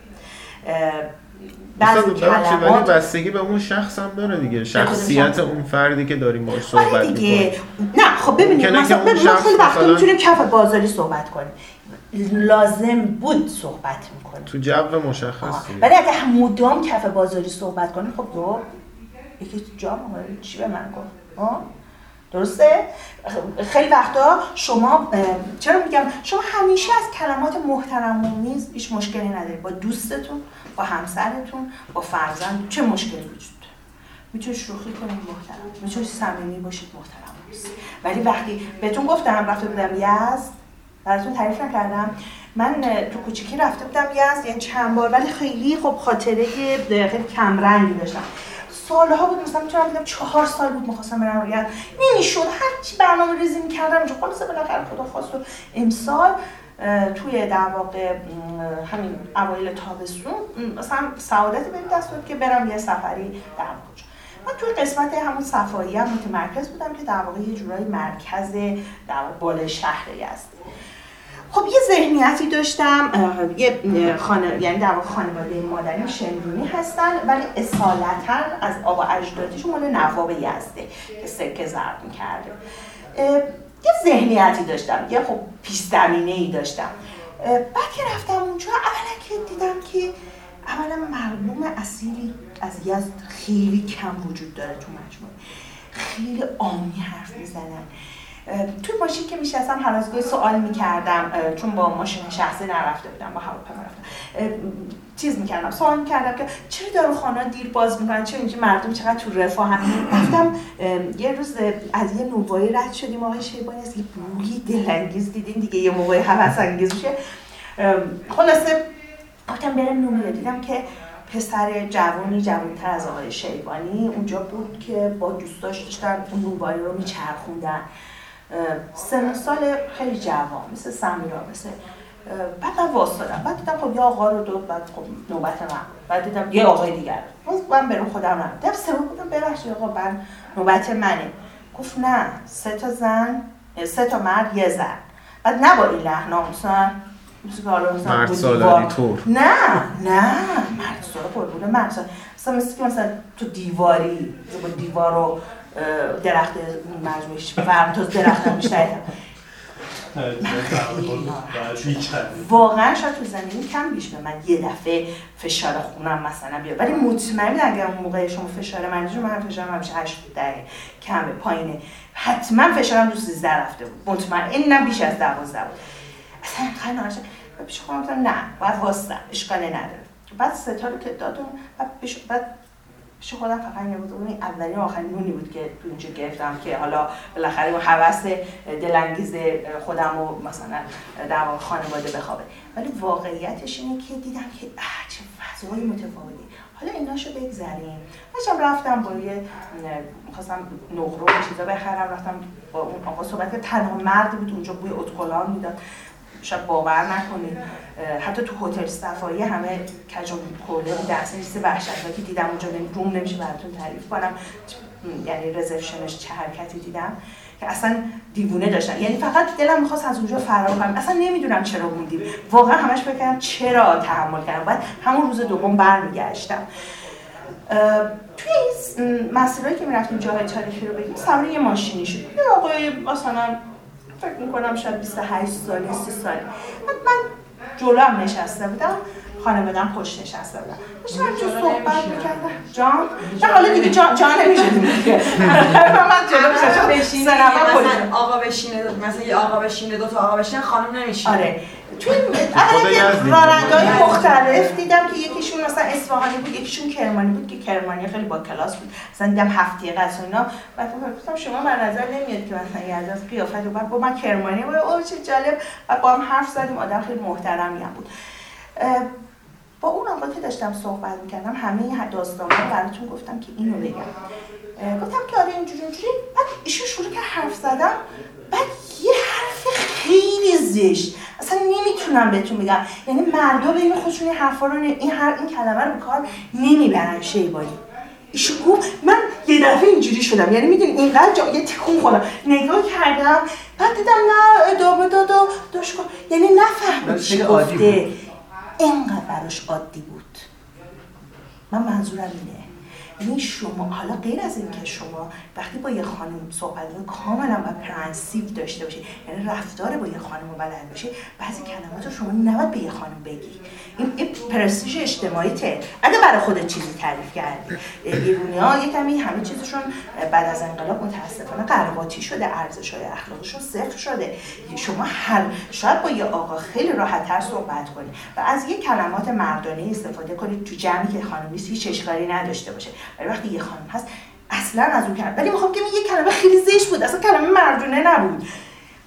بعضی کلمات بستگی به اون شخص هم داره دیگه شخصیت اون فردی که داریم باهاش صحبت دیگه نه خب ببینید مثلا خیلی وقتا می‌تونیم کف بازاری صحبت کنیم. لازم بود صحبت می‌کنیم. تو جو مشخص ولی اگه مدام کف بازاری صحبت کنیم خب دو. یکی جا چی به من گفت؟ درسته؟ خیلی وقتا شما چرا میگم؟ شما همیشه از کلمات محترم آمیز هیچ مشکلی ندارید. با دوستتون با همسرتون با فرزند چه مشکلی وجود داره؟ می‌تونید شوخی کنید محترم. می‌تونید صمیمی باشید محترم. ولی وقتی بهتون گفتم رفته بودم یزد. براتون تعریف نکردم. من تو کوچیکی رفته بودم یزد یعنی چند بار ولی خیلی خب خاطره خیلی کمرنگی داشتم. سالها بود مثلا می‌تونم بگم چهار سال بود می‌خواستم برم رویت نمی‌شد. هر چی برنامه ریزی می‌کردم اینجا خلاصه بالاخره خدا خواست و امسال توی در واقع همین اوایل تابستون مثلا سعادت بهم دست داد که برم یه سفری در کجا. من توی قسمت همون صفایی هم متمرکز بودم که در واقع یه جورایی مرکز در بالای شهر است خب یه ذهنیتی داشتم یه خانه یعنی در خانواده مادریم شمرونی هستن ولی اصالتا از آبا اجدادیشون مال نواب یزده که سکه ضرب می‌کرده. یه ذهنیتی داشتم یه خب پیش ای داشتم بعد که رفتم اونجا اولا که دیدم که اولا مردم اصیلی از یزد خیلی کم وجود داره تو مجموعه. خیلی آمی حرف می‌زنن. توی ماشین که میشستم از گاهی سوال می‌کردم چون با ماشین شخصی نرفته بودم با هواپیما رفتم چیز می‌کردم سوال می‌کردم که چرا دارو خانه دیر باز می‌کنن؟ چرا اینجا مردم چقدر تو رفاه هم رفتم یه روز از یه نوبایی رد شدیم آقای شیبانی از یه بوی دلانگیز دیدین دیگه یه موقعی حوث انگیز میشه خلاصه گفتم برم نمونه دیدم که پسر جوانی جوانتر از آقای شیبانی اونجا بود که با دوستاش داشتن اون نوبایی رو میچرخوندن. سن سال خیلی جوان مثل سمیرا مثل بعد من واسدادم بعد دیدم خب یه آقا رو دو بعد خب نوبت من. بعد دیدم یه آقای دیگر باز من برو خودم نم دیدم سه بودم ببخشید آقا من نوبت منه. گفت نه سه تا زن سه تا مرد یه زن. بعد نه با این لحن مثلا مرد سالاری طور. نه نه. مرد سالاری قربونه مرد سالاری مثلا مثل که مثلا تو دیواری دیوار رو درخت مجموعش فرم تا درخت هم واقعا شاید تو زمین کم بیش به من یه دفعه فشار خونم مثلا بیاد. ولی مطمئن اگر اون موقع شما فشار من من فشارم همیشه 8 ده کمه پایینه. حتما فشارم تو 13 رفته بود. مطمئن اینم بیش از 12 بود. اصلا خیلی ناراحت پیش خودم نه باید واسطم اشکالی نداره. بعد ستاره که دادم بعد پیش خودم فقط یه بود اون اولین آخرین نونی بود که تو اینجا گرفتم که حالا بالاخره اون حوث دلانگیز خودم و مثلا در خانواده بخوابه. ولی واقعیتش اینه که دیدم که چه فضای متفاوتی. حالا ایناشو بگذریم. داشتم رفتم با یه می‌خواستم نقره و چیزا بخرم رفتم با اون آقا صحبت تنها مرد بود اونجا بوی اتکلان می‌داد. شاید باور نکنید. حتی تو هتل صفایی همه کجون کوله درس نیست وحشتناکی دیدم اونجا روم نمیشه براتون تعریف کنم. یعنی رزرشنش چه حرکتی دیدم که اصلا دیوونه داشتن یعنی فقط دلم می‌خواست از اونجا فرار کنم. اصلا نمی‌دونم چرا موندیم. واقعا همش فکر چرا تحمل کردم. بعد همون روز دوم برمیگشتم. توی این مسیرهایی که می‌رفتیم جاهای تاریخی رو بگیم سوار یه ماشینی شد. یه آقای مثلا فکر می‌کنم شاید 28 سالی 30 سالی. من جلو هم نشسته بودم خانوادم پشت نشسته بودم داشتم جو صحبت می‌کردم. جان؟ نه حالا دیگه جان جان نمیشه دیگه من جلو مثلا آقا بشینه مثلا یه آقا بشینه دو تا آقا بشینه خانم نمیشینه. آره. توی رانندهای مختلف دیدم که یکیشون مثلا اصفهانی بود یکیشون کرمانی بود که کرمانی خیلی با کلاس بود. مثلا دیدم هفته قصد اینا. و گفتم شما بر نظر نمیاد که مثلا یه از قیافت و با من کرمانی بود. اوه چه جالب. و با هم حرف زدیم. آدم خیلی محترمی هم بود. با اون آقا که داشتم صحبت می‌کردم همه داستان رو براتون گفتم که اینو بگم. گفتم که آره اینجوری اینجوری. بعد ایشون شروع که حرف زدم بعد یه حرف خیلی زشت. اصلا نمی‌تونم بهتون بگم. یعنی مردا به این خودشون این حرفا رو این هر این کلمه رو به کار نمی‌برن شیبانی. ایشون گفت من یه دفعه اینجوری شدم. یعنی می‌دونی اینقدر جا یه تکون خودم نگاه کردم بعد دیدم نه ادامه داد و داشت یعنی نفهمید چی گفته. اینقدر براش عادی بود. من منظورم اینه. یعنی شما حالا غیر از اینکه شما وقتی با یه خانم صحبت کاملا با پرنسیپ داشته باشید یعنی رفتار با یه خانم بلد باشید بعضی کلمات رو شما نباید به یه خانم بگی. این, پرستیژ اجتماعی ته. اگه برای خودت چیزی تعریف کردی ایرونی ها یه کمی همه چیزشون بعد از انقلاب متاسفانه قرباتی شده ارزش های اخلاقشون صفر شده. شما هر شاید با یه آقا خیلی راحت تر صحبت کنید و از یه کلمات مردانه استفاده کنید تو جمعی که خانم نیست هیچ اشکالی نداشته باشه. وقتی یه خانم هست اصلا از اون کلمه ولی می‌خوام که یه کلمه خیلی زشت بود اصلا کلمه مردونه نبود.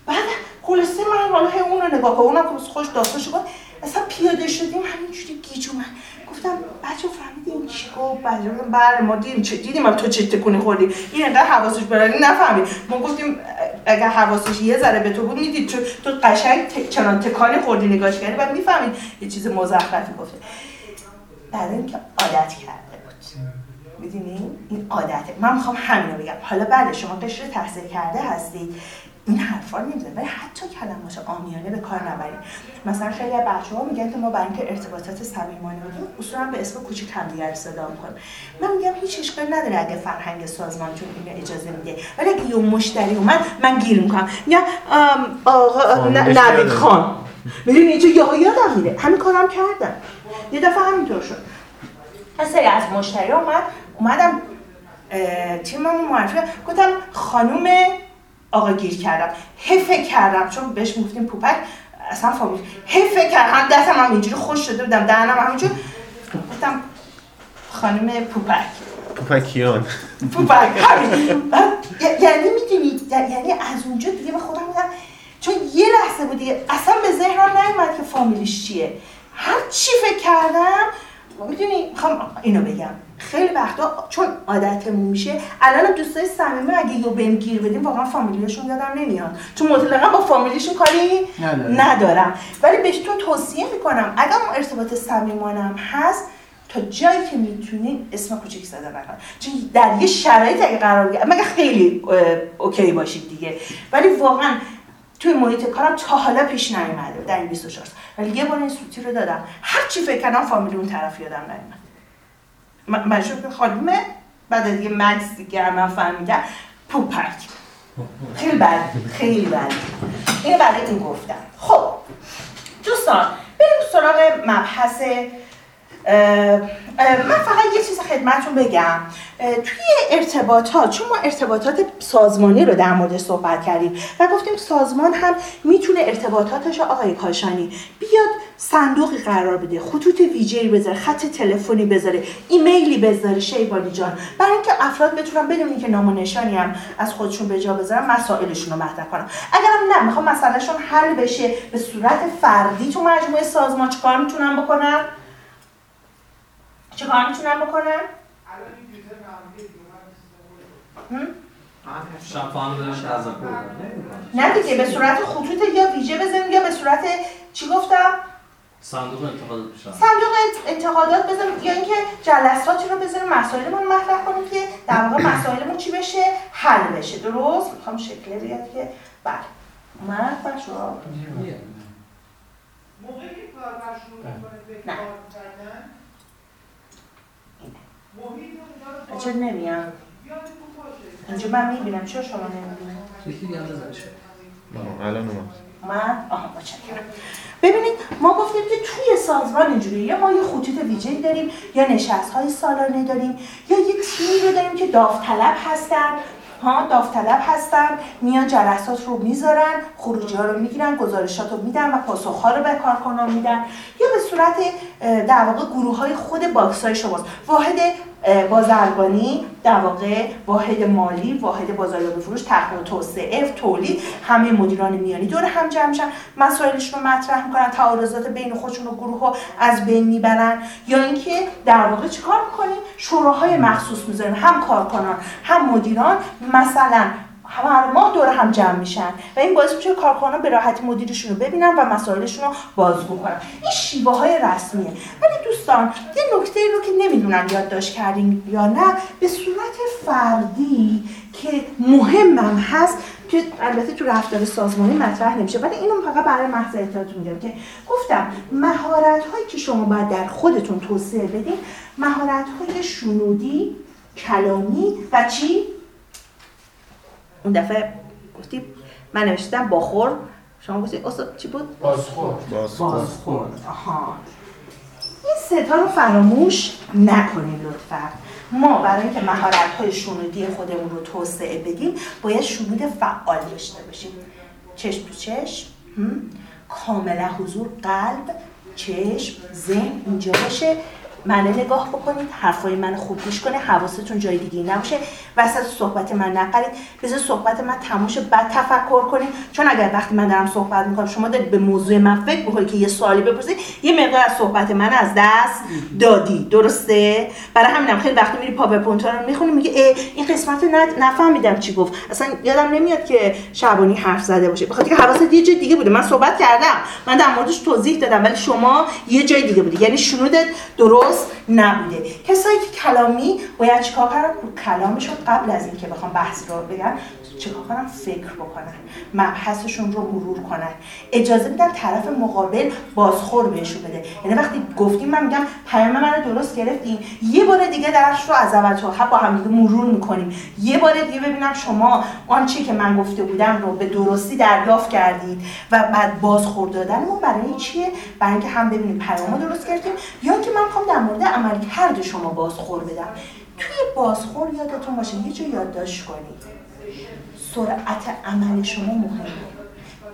بعد خلاصه من حالا اون رو نگاه کنم اونم که خوش داستانش بود اصلا پیاده شدیم همینجوری گیج من گفتم بچه فهمیدیم چی گفت؟ بچه بله ما دیدیم چه دیدیم تو چه تکونی خوردی؟ این انقدر حواسش برانی نفهمید. ما گفتیم اگر حواسش یه ذره به تو بود می‌دید تو تو قشنگ چنان تکانی خوردی نگاش کردی بعد می‌فهمید یه چیز مزخرفی گفته. برای اینکه عادت بود می‌دونی؟ این عادته. من می‌خوام همینو بگم. حالا بله شما قشر تحصیل کرده هستید. این حرفا نمی‌زنه ولی حتی کلمات آمیانه به کار نبرید مثلا خیلی از بچه‌ها میگن که ما برای اینکه ارتباطات صمیمانه بدیم اصولا به اسم کوچیک همدیگه صدا کنیم. من میگم هیچ اشکالی نداره اگه فرهنگ سازمانتون اینو اجازه میده. ولی اگه یه مشتری اومد من گیر می‌کنم. میگم آقا نوید خان. می‌دونی اینجا یا یادم میره. همین کارم کردم یه دفعه همینطور شد. سری از مشتری اومد. اومدم تیممون معرفی گفتم خانوم آقا گیر کردم. هفه کردم. چون بهش گفتیم پوپک اصلا فامیل. هفه کردم. هم دستم هم اینجوری خوش شده بودم. دهنم همینجور گفتم خانم پوپک. پوپکیان. پوپک. یعنی می‌دونی؟ یعنی از اونجا دیگه به خودم بودم چون یه لحظه بود دیگه اصلا به ذهنم نیومد که فامیلش چیه. هر چی فکر کردم می‌دونی می‌خوام اینو بگم. خیلی وقتا چون عادتمون میشه الان دوستای صمیمی اگه یو بهم گیر بدیم واقعا فامیلیشون یادم نمیاد. چون مطلقا با فامیلیشون کاری ندارم. ولی بهتون توصیه می‌کنم اگر اون ارتباط صمیمانم هست تا جایی که می‌تونین اسم کوچیک صدا نکن. چون در یه شرایط اگه قرار بگیره مگه خیلی اوکی باشید دیگه. ولی واقعا توی محیط کارم تا حالا پیش نیومده در این 24 ولی یه بار این سوتی رو دادم. هر چی فکر کردم فامیلی اون طرف یادم نیومد. مجبور خانومه بعد دیگه مکس دیگه من فهمیدم پوپک خیلی بد خیلی بد. اینو برای این گفتم. خب دوستان بریم سراغ مبحث من فقط یه چیز خدمتون بگم. توی ارتباطات چون ما ارتباطات سازمانی رو در مورد صحبت کردیم و گفتیم سازمان هم می‌تونه ارتباطاتش آقای کاشانی بیاد صندوقی قرار بده خطوط ویژه‌ای بذاره خط تلفنی بذاره ایمیلی بذاره. شیبانی جان برای اینکه افراد بتونن بدون که نام و نشانی هم از خودشون به جا بذارن مسائلشون رو مطرح کنن. اگرم نه می‌خوام مسئلهشون حل بشه. به صورت فردی تو مجموعه سازمان چیکار می‌تونن بکنن؟ چه کار می‌تونم بکنم؟ نه دیگه به صورت خطوط یا ویژه بزنیم یا به صورت چی گفتم؟ صندوق انتقادات صندوق انتقادات بزنیم یا اینکه جلساتی رو بزنیم مسائلمون مطرح کنیم که در واقع مسائلمون چی بشه؟ حل بشه. درست؟ می‌خوام شکل بیاد که بله. من بچه ها موقعی که شروع می‌کنه چه نمیان. اینجا من می‌بینم. چرا شما نمی‌بینم یکی دیگه بزنش الان اومد. من؟ آها ببینید ما گفتیم که توی سازمان اینجوری یا ما یه خطوط ویژه‌ای داریم یا نشست های سالانه داریم یا یه تیمی رو داریم که داوطلب هستن. ها داوطلب هستن میان جلسات رو می‌ذارن خروجی ها رو می‌گیرن گزارشات رو میدن و پاسخ ها رو به کارکنان میدن. یا به صورت در واقع گروه های خود box های شماست. واحد بازرگانی در واقع واحد مالی واحد بازاریابی فروش تحقیق و توسعه تولید همه مدیران میانی دور هم جمع میشن. مسائلشون رو مطرح می‌کنن تعارضات بین خودشون و گروه ها از بین می‌برن. یا اینکه در واقع چیکار می‌کنیم؟ شوراهای مخصوص می‌ذاریم. هم کارکنان هم مدیران. مثلا هر ماه دور هم جمع میشن و این باعث میشه کارکنان به راحتی مدیرشون رو ببینن و مسائلشون رو بازگو کنن این شیوه های رسمیه. ولی دوستان یه نکته رو که نمی‌دونم یادداشت کردیم یا نه به صورت فردی که مهمم هست که البته تو رفتار سازمانی مطرح نمیشه ولی اینو فقط برای محض اطلاعتون میگم که گفتم مهارت هایی که شما باید در خودتون توسعه بدین مهارت های شنودی کلامی و چی؟ اون دفعه گفتی من نوشتم باخور. شما گفتید استاد چی بود؟ بازخور بازخورد. آها. این ستا رو فراموش نکنید لطفا. ما برای اینکه مهارت های شنودی خودمون رو توسعه بدیم باید شنود فعال داشته باشیم. چشم تو چشم هم؟ کاملا حضور قلب چشم ذهن اینجا باشه. من نگاه بکنید حرفای من خوب گوش کنه حواستون جای دیگه نباشه. وسط صحبت من نقرید. بذار صحبت من تموم شه بعد تفکر کنید. چون اگر وقتی من دارم صحبت می‌کنم شما دارید به موضوع من فکر بکنید که یه سوالی بپرسید یه مقدار از صحبت من از دست دادی. درسته؟ برای همینم خیلی وقتی میری پاورپوینت رو می‌خونی میگه این قسمت رو نفهمیدم چی گفت. اصلا یادم نمیاد که شعبانی حرف زده باشه. بخاطر که حواست یه جای دیگه بوده. من صحبت کردم. من در موردش توضیح دادم ولی شما یه جای دیگه بودی. یعنی شنودت درست نبوده. کسایی که کلامی باید چیکار کنن؟ کلامشون قبل از اینکه بخوام بحث رو بگن چیکار کنن فکر بکنن مبحثشون رو مرور کنن. اجازه میدن طرف مقابل بازخور بهشون بده. یعنی وقتی گفتیم من میگم پیام منو درست گرفتین یه بار دیگه درش رو از اول تا با هم دیگه مرور می‌کنیم. یه بار دیگه ببینم شما آنچه که من گفته بودم رو به درستی دریافت کردید و بعد بازخور دادنمون برای چیه؟ برای اینکه هم ببینیم پیامو درست کردیم یا که من می‌خوام در مورد عملکرد شما بازخور بدم. توی بازخور یادتون باشه یه جا یادداشت کنید. سرعت عمل شما مهمه.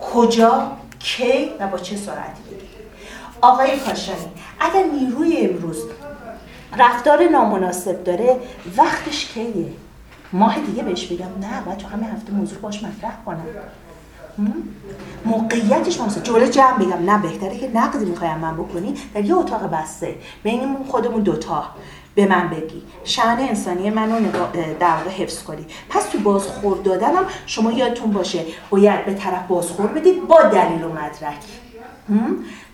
کجا کی و با چه سرعتی؟ بگید آقای کاشانی اگر نیروی امروز رفتار نامناسب داره وقتش کیه؟ ماه دیگه بهش بگم نه باید تو همین هفته موضوع باش مطرح کنم؟ موقعیتش مناسب جمله جمع بگم نه بهتره که نقدی می‌خوای من بکنی در یه اتاق بسته بینمون خودمون دوتا. به من بگی. شأن انسانی منو در واقع حفظ کنی. پس تو بازخور دادنم شما یادتون باشه باید به طرف بازخور بدید با دلیل و مدرک؟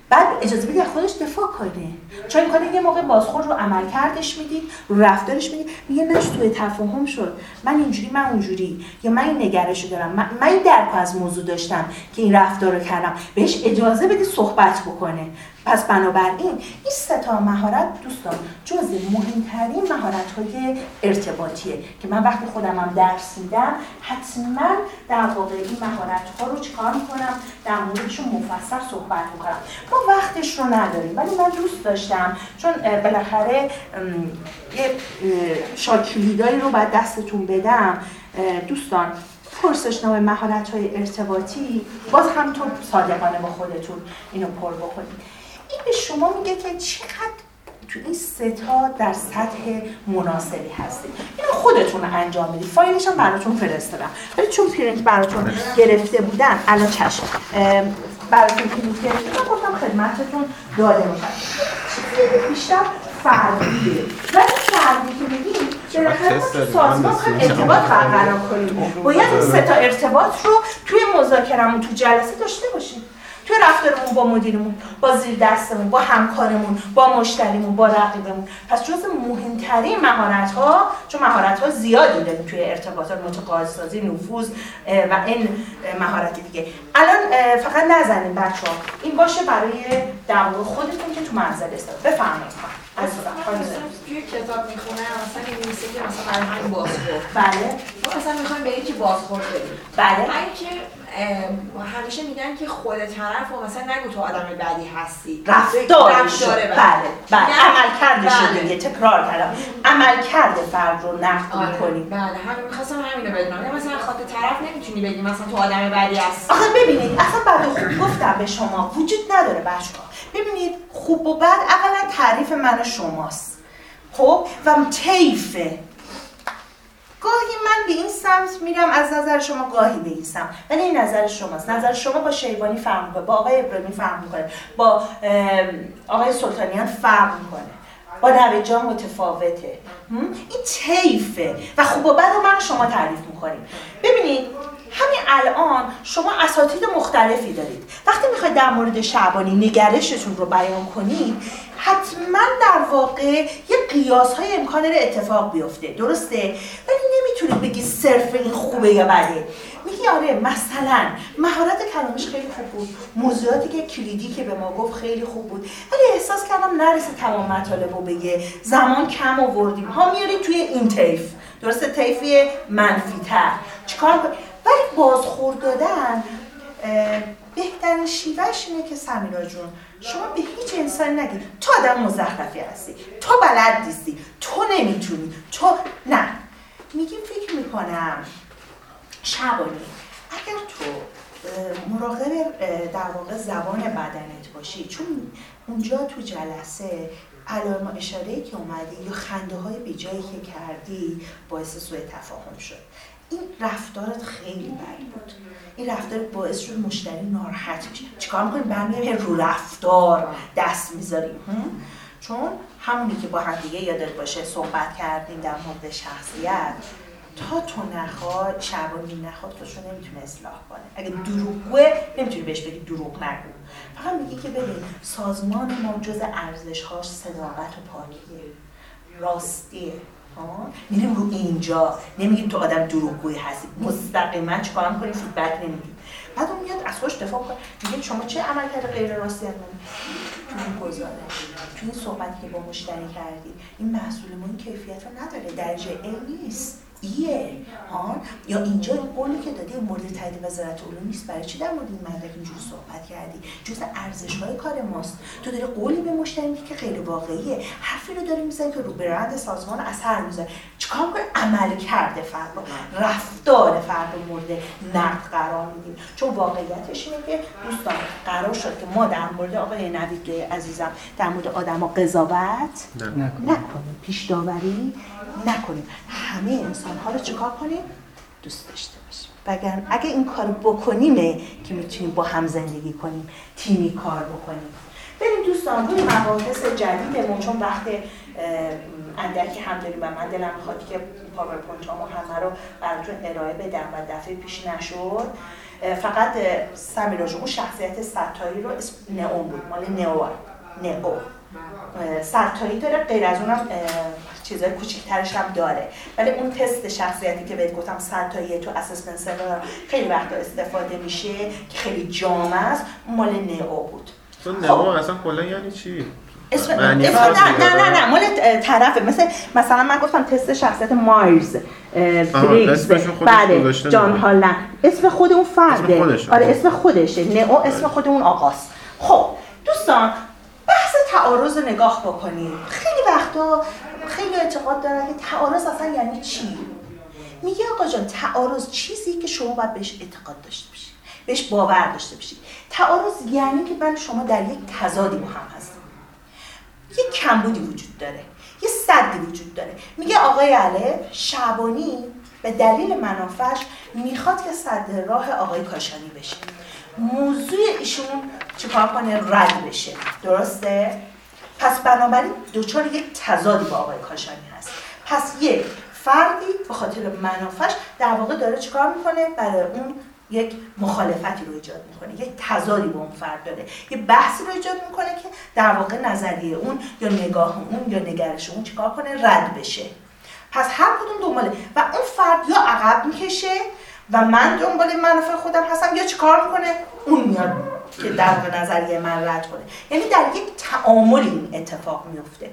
بعد اجازه بدید خودش دفاع کنه. چون امکانه یه موقع بازخور رو عمل کردش می‌دید رو رفتارش می‌دید. میگه نش توی تفاهم شد. من اینجوری من اونجوری. یا من این نگرش رو دارم. من, من این درک از موضوع داشتم که این رفتار رو کردم. بهش اجازه بدید صحبت بکنه. پس بنابراین این سه تا مهارت دوستان جز مهمترین مهارت های ارتباطیه که من وقتی خودم هم درس میدم حتما در واقع این مهارت ها رو چیکار می‌کنم؟ در موردشون مفصل صحبت می‌کنم. ما وقتش رو نداریم ولی من دوست داشتم چون بالاخره یه شاکلیدایی رو بعد دستتون بدم. دوستان پرسشنامه مهارت های ارتباطی باز هم تو صادقانه با خودتون اینو پر بکنید. این به شما میگه که چقدر تو این سه تا در سطح مناسبی هستید اینو خودتون انجام بدید. فایلش هم براتون فرستادم ولی چون پرینت براتون گرفته بودن الان چشم. براتون پرینت گرفته گفتم خدمتتون داده چیزی بیشتر فردیه ولی فردی که میگیم بالاخره سازمان ارتباط برقرار کنیم باید این سه تا ارتباط رو توی مذاکرمون تو جلسه داشته باشیم توی رفتارمون با مدیرمون با زیر دستمون با همکارمون با مشتریمون با رقیبمون. پس جز مهمترین مهارت ها چون مهارت ها زیادی داریم توی ارتباطات متقاعدسازی نفوذ اه، و این مهارت دیگه. الان فقط نزنیم بچه ها این باشه برای در خودتون که تو منزل استاد. بفرمایید. از توی کتاب می‌خونم مثلا این که مثلا برای همین بازخورد. بله. ما مثلا می‌خوایم به یکی بازخورد بدیم بله. من که ام، همیشه میگن که خود طرف و مثلا نگو تو آدم بدی هستی. رفتارش. بله بله. عمل کردش بله. دیگه. تکرار کردم. عمل کرده فرد رو نقد آره. می‌کنیم بله. همین می‌خواستم همینو بدونم. یا مثلا خاطر طرف نمی‌تونی بگی مثلا تو آدم بدی هستی. آخه ببینید اصلا بعد خوب گفتم به شما وجود نداره بچه ببینید خوب و بد اولا تعریف من و شماست. خب؟ و طیفه. گاهی من به این سمت میرم از نظر شما گاهی به این سمت. ولی این نظر شماست. نظر شما با شیبانی فرق می‌کنه با آقای ابراهیمی فرق می‌کنه با آقای سلطانیان فرق می‌کنه. با نوید جان متفاوته؟ این طیفه. و خوب و بد رو من شما تعریف می‌کنیم ببینید همین الان شما اساتید مختلفی دارید. وقتی می‌خواید در مورد شعبانی نگرشتون رو بیان کنید حتما در واقع یه قیاس های امکان داره اتفاق بیفته. درسته؟ ولی نمی‌تونید بگی صرف این خوبه یا بده. میگی آره مثلا مهارت کلامش خیلی خوب بود. موضوعاتی که کلیدی که به ما گفت خیلی خوب بود. ولی احساس کردم نرسه تمام مطالب رو بگه. زمان کم آوردیم. ها میاری توی این طیف. درسته؟ طیفی منفی تر چیکار ولی بازخورد دادن بهترین شیوهش اینه که سمیرا جون شما به هیچ انسان نگید تو آدم مزخرفی هستی. تو بلد نیستی. تو نمی‌تونی. تو نه. میگیم فکر می‌کنم شبانی اگر تو مراقب در واقع زبان بدنت باشی چون اونجا تو جلسه علائم اشاره که اومدی یا خنده های بیجایی که کردی باعث سوء تفاهم شد. این رفتارت خیلی بد بود. این رفتار باعث شد مشتری ناراحت بشه. چیکار می‌کنیم؟ برمیگردیم رو رفتار دست می‌ذاریم. چون همونی که با هم دیگه یادت باشه صحبت کردیم در مورد شخصیت تا تو نخواد شعبانی نخواد خودشو نمی‌تونه اصلاح کنه. اگه دروغه نمی‌تونی بهش بگی دروغ نگو. فقط میگی که ببین سازمان ما جز ارزش هاش صداقت و پاکیه راستیه. میریم رو اینجا نمیگیم تو آدم دروغگویی هستی. مستقیما چیکار می‌کنیم فیدبک نمیدیم بعد اون میاد از خوش دفاع کنه میگه شما چه عمل کرده غیر راستی تو این گزاره این صحبتی که با مشتری کردی این محصول ما این کیفیت رو نداره. درجه A نیست. ایه ها یا اینجا این قولی که دادی مورد تایید وزارت علوم نیست. برای چی در مورد این مدرک اینجور صحبت کردی؟ جز ارزش های کار ماست. تو داری قولی به مشتری که غیر واقعیه. حرفی رو داری می‌زنی که رو برند سازمان اثر می‌ذاره. چیکار کنی عمل کرده فرد رفتار فرد مورد نقد قرار میدیم چون واقعیتش اینه که دوستان قرار شد که ما در مورد آقای نوید عزیزم در مورد آدما قضاوت نکنیم. پیش داوری نکنیم. همه انسان ها رو چیکار کنیم؟ دوست داشته باشیم. اگر اگه این کار بکنیم که می‌تونیم با هم زندگی کنیم تیمی کار بکنیم. بریم دوستان روی مباحث جدیدمون چون وقت اندکی هم داریم و من دلم می‌خواد که پاورپوینت ها همه رو براتون ارائه بدم و دفعه پیش نشد. فقط سمیرا اون شخصیت ستایی رو اسم نئو بود. مال نئو نئو. ستایی داره غیر از اونم چیزای کوچیک‌ترش هم داره. ولی اون تست شخصیتی که بهت گفتم ستایی تو assessment center خیلی وقتا استفاده میشه که خیلی جامع است مال نئو بود. تو نئو خب. اصلا کلا یعنی چی؟ اسم, اسم نه نه نه نه مال طرفه. مثل مثلا من گفتم تست شخصیت مایرز بله جان هالند اسم خود اون فرده. آره اسم خودشه. نئو اسم خود اون آقاست. خب دوستان بحث تعارض نگاه بکنید خیلی وقتا خیلی اعتقاد دارن که تعارض اصلا یعنی چی؟ میگه آقا جان تعارض چیزی که شما باید بهش اعتقاد داشته باشید بهش باور داشته باشید تعارض یعنی که من شما در یک تضادی با هم هستیم یک کمبودی وجود داره یه صدی وجود داره. میگه آقای علف شعبانی به دلیل منافش می‌خواد که صد راه آقای کاشانی بشه. موضوع ایشون چیکار کنه؟ رد بشه. درسته؟ پس بنابراین دچار یک تضادی با آقای کاشانی هست. پس یک فردی به خاطر منافش در واقع داره چیکار می‌کنه؟ برای اون یک مخالفتی رو ایجاد می‌کنه. یک تضادی با اون فرد داره. یه بحثی رو ایجاد می‌کنه که در واقع نظریه اون یا نگاه اون یا نگرش اون چیکار کنه؟ رد بشه. پس هر کدوم دنباله. و اون فرد یا عقب می‌کشه و من دنبال منافع خودم هستم یا چیکار می‌کنه؟ اون میاد. که در نظریه من رد کنه. یعنی در یک تعامل این اتفاق میفته.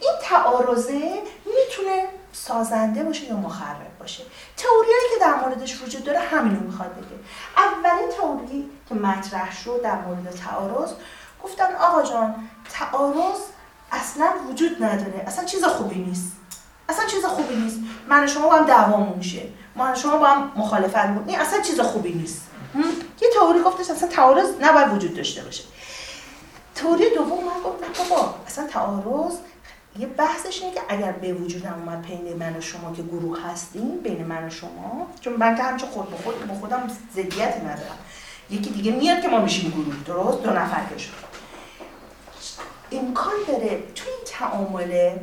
این تعارضه می‌تونه سازنده باشه یا مخرب باشه. تئوریایی که در موردش وجود داره همینو می‌خواد بگه. اولین تئوری که مطرح شد در مورد تعارض گفتن آقا جان تعارض اصلا وجود نداره. اصلا چیز خوبی نیست. اصلا چیز خوبی نیست. من شما با هم دعوامون میشه. من شما با هم مخالفت بود اصلا چیز خوبی نیست. یه تئوری گفتش اصلا تعارض نباید وجود داشته باشه. تئوری دوم من گفت نه بابا اصلا تعارض یه بحثش اینه که اگر به وجود اومد بین من و شما که گروه هستیم بین من و شما چون من که همچه خود به خود با خودم زدیتی ندارم. یکی دیگه میاد که ما میشیم گروه درست؟ دو نفر که شد. امکان داره توی این تعامله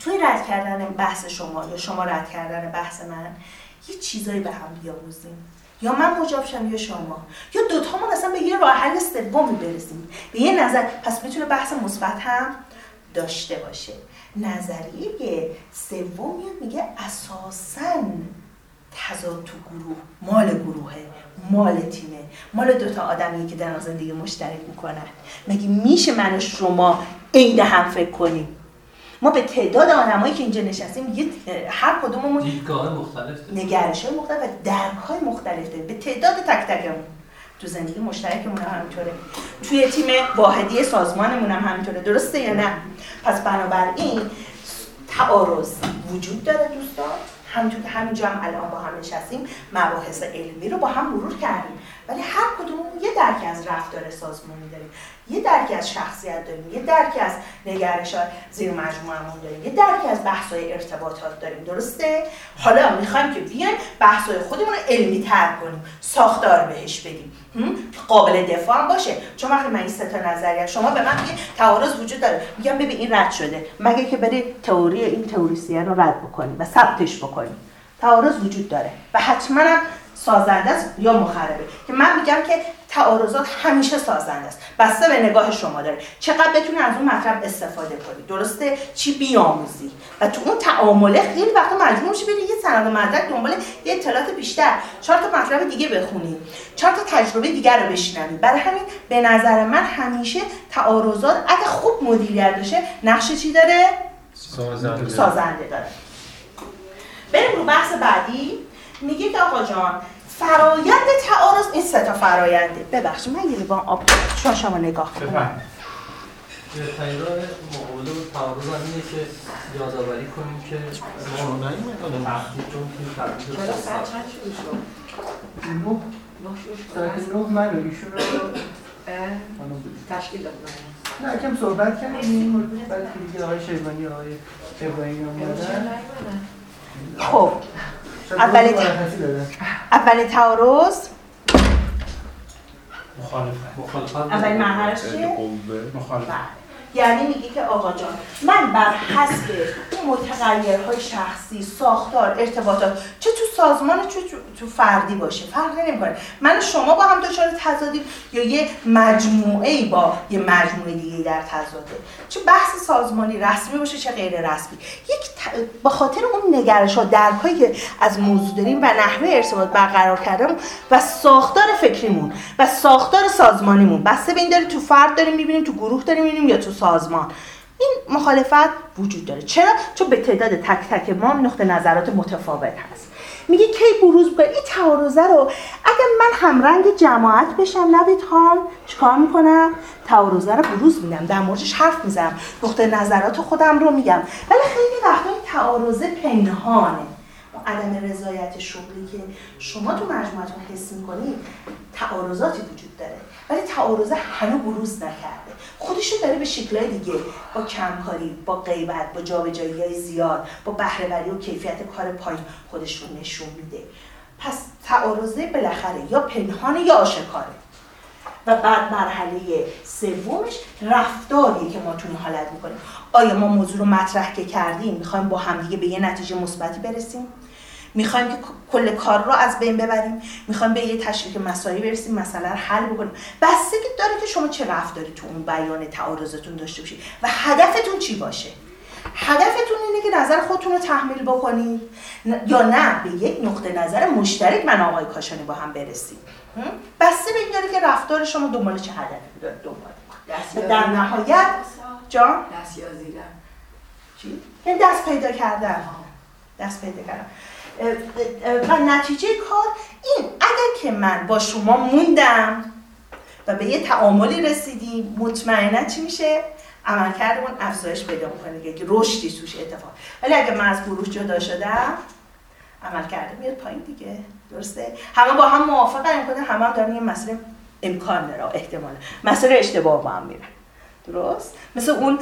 توی رد کردن بحث شما یا شما رد کردن بحث من یه چیزایی به هم بیاموزیم. یا من مجاب شم یا شما. یا دوتامون اصلا به یه راه حل سومی برسیم. به یه نظر پس می‌تونه بحث مثبت هم داشته باشه. نظریه سوم میگه اساسا تضاد تو گروه. مال گروهه. مال تیمه. مال دوتا آدمی که در زندگی مشترک می‌کنن. مگه میشه من و شما عین هم فکر کنیم؟ ما به تعداد آدمایی که اینجا نشستیم یه هر کدوممون دیدگاه مختلف. نگرش های مختلف و درک های مختلف داریم. به تعداد تک تکمون تو زندگی مشترکمون هم همینطوره. توی تیم واحدی سازمانمون هم همینطوره. درسته یا نه؟ پس بنابراین تعارض وجود داره دوستان. همونطور که همینجا هم الان با هم نشستیم مباحث علمی رو با هم مرور کردیم. ولی هر کدوم یه درکی از رفتار سازمانی داریم یه درکی از شخصیت داریم یه درکی از نگرش زیر مجموعمون داریم. یه درکی از بحث‌های ارتباطات داریم. درسته؟ حالا می‌خوایم که بیایم بحث‌های خودمون رو علمی تر کنیم ساختار بهش بدیم؟ قابل دفاع باشه. چون وقتی من این سه تا نظریه شما به من میگه تعارض وجود داره. میگم ببین این رد شده. مگه که بری تئوری این تئوریسین رو رد بکنی و ثبتش بکنی تعارض وجود داره. و حتما سازنده است یا مخربه. که من میگم که تعارضات همیشه سازنده است. بسته به نگاه شما داره چقدر بتونی از اون مطلب استفاده کنی؟ درسته؟ چی بیاموزی؟ و تو اون تعامله خیلی وقتا مجبور میشی بری یه سند مدرک دنبال یه اطلاعات بیشتر. چهار تا مطلب دیگه بخونی. چهار تا تجربه دیگر رو بشنوی. برای همین به نظر من همیشه تعارضات اگه خوب مدیریت بشه نقش چی داره؟ سازنده. سازنده داره. بریم رو بحث بعدی. میگه که آقا جان فرایند تعارض این سه تا فراینده ببخشید من یه لیوان آب شما شما نگاه کنم بفهم بهترین راه مقابله با تعارض هم اینه که یادآوری کنیم که ما تخطیطون توی تبدیل چرا ساعت چند شروع شد؟ نه. نه شروع شد. ساعت نه من و ایشون رو. تشکیل داد نه کم صحبت کردیم. بعد که دیگه آقای شیبانی آقای ابراهیمی اومدن؟ خب. اولین-. اولین تعارض مخالفت اولین مرحلهش چیه؟ مخالفت. یعنی میگی که آقا جان من بر حسب اون متغیرهای شخصی ساختار ارتباطات چه تو سازمان چه تو, تو فردی باشه فرقی نمی‌کنه. من شما با هم دچار تضادیم یا یه مجموعه با یه مجموعه دیگه در تضاده. چه بحث سازمانی رسمی باشه چه غیر رسمی. یک ت... با خاطر اون نگرش ها درکایی که از موضوع داریم و نحوه ارتباط برقرار کردن و ساختار فکریمون و ساختار سازمانیمون. بسته به این داره تو فرد داریم می‌بینیم تو گروه داریم می‌بینیم یا تو سازمان. این مخالفت وجود داره. چرا؟ چون به تعداد تک تک ما نقطه نظرات متفاوت هست. میگه کی بروز به این تعارضه رو؟ اگر من همرنگ جماعت بشم نوید خان چیکار می‌کنم؟ تعارضه رو بروز میدم. در موردش حرف می‌زنم. نقطه نظرات خودم رو میگم. ولی خیلی وقتا این تعارضه پنهانه. عدم رضایت شغلی که شما تو مجموعتون حس می‌کنید تعارضاتی وجود داره. ولی تعارضه هنوز بروز نکرده. خودشو داره به شکلهای دیگه با کمکاری با غیبت با جابجایی های زیاد با بهرهوری و کیفیت کار پایین خودش رو نشون میده. پس تعارضه بالاخره یا پنهانه یا آشکاره. و بعد مرحله سومش رفتاریه که ما تو این حالت می‌کنیم. آیا ما موضوع رو مطرح که کردیم می‌خوایم با همدیگه به یه نتیجه مثبتی برسیم؟ می‌خوایم که کل کار رو از بین ببریم. می‌خوایم به یه تشریک مسائلی برسیم مثلا رو حل بکنیم. بستگی داره که شما چه رفتاری تو اون بیان تعارضتون داشته باشید و هدفتون چی باشه؟ هدفتون اینه که نظر خودتون رو تحمیل بکنید. یا نه به یک نقطه نظر مشترک من آقای کاشانی با هم برسیم؟ بسته به این داره که رفتار شما دنبال چه هدفی داره؟ دنبال. در نهایت جان؟ دستیازیدن چی؟ یعنی دست پیدا کردن. دست پیدا کردن. و نتیجه کار این اگر که من با شما موندم و به یه تعاملی رسیدیم مطمئنا چی میشه؟ عملکردمون افزایش پیدا می‌کنه که رشدی توش اتفاق. ولی اگر من از گروه جدا شدم عمل کرده میاد پایین دیگه. درسته؟ همه با هم موافقن می‌کنه همه هم دارن یه مسئله امکان داره احتمال مسئله اشتباه با هم میرن. درست؟ مثل اون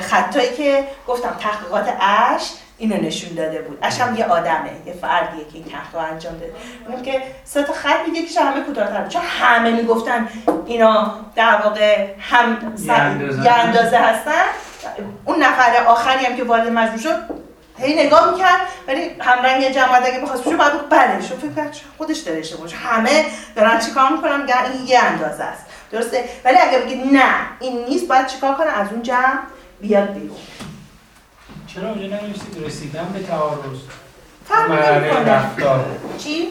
خطایی که گفتم تحقیقات اش اینو نشون داده بود. اش هم یه آدمه یه فردیه که این تحقیق انجام داده. اون که سه تا خط میگه که همه کوتاه‌تر. چون همه می‌گفتن اینا در واقع هم یه اندازه. یه اندازه هستن. اون نفر آخری هم که وارد مجموع شد هی نگاه می‌کرد ولی همرنگ جماعت اگه بخواست بشه بعد بله شو فکر کرد خودش داره اشتباه می‌کنه. همه دارن چیکار می‌کنن؟ میگن این یه اندازه است. درسته؟ ولی اگه بگی نه این نیست باید چیکار کنه؟ از اون جمع بیاد بیرون. چرا اونجا ننوشتید رسیدن به تعارض؟ مرحله رفتار. چی؟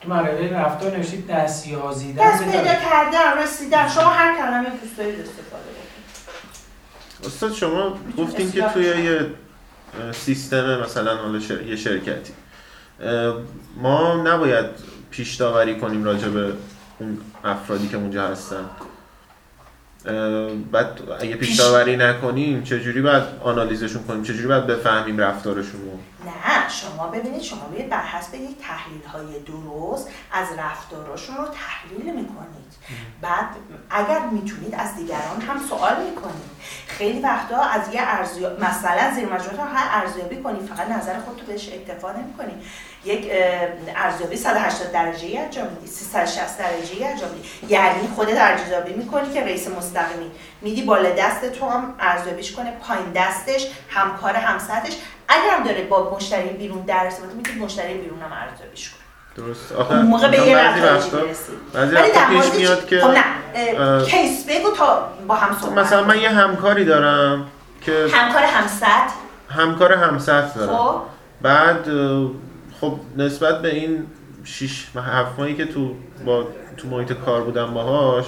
تو مرحله رفتار نوشتید دست یازیدن دست پیدا کردن رسیدن. شما هر کلمه دوست دارید استفاده کنید. استاد شما گفتین که توی یه سیستم مثلا حالا شر... یه شرکتی. ما نباید پیش داوری کنیم راجع به اون افرادی که اونجا هستن. بعد اگه پیش پیش- داوری نکنیم چجوری باید آنالیزشون کنیم؟ چجوری باید بفهمیم رفتارشون رو؟ نه شما ببینید شما بیاید بر حسب یک تحلیل های درست از رفتاراشون رو تحلیل می‌کنید. بعد اگر می‌تونید از دیگران هم سوال می‌کنید. خیلی وقتا از یه ارزیابی مثلا زیر مجموعه هر ارزیابی کنید فقط نظر خودتو بهش اکتفا نمی‌کنید. یک ارزیابی 180 درجه ای انجام میدی 360 درجه ای انجام میدی. یعنی خودت ارزیابی می‌کنی که رئیس مستقیمی. میدی بالا دست تو هم ارزیابیش کنه پایین دستش همکار همسطش اگر داره با مشتری بیرون در ارتباط می‌تونی مشتری بیرون هم ارزیابیش کنی. درست. آخه اون موقع به یه برسی بعضی وقتا پیش میاد که خب نه کیس بگو تا با هم صحبت مثلا من. یه همکاری دارم که همکار همسط؟ همکار همسط دارم. خب. بعد خب نسبت به این 6 هفت ماهی که تو با تو محیط کار بودم باهاش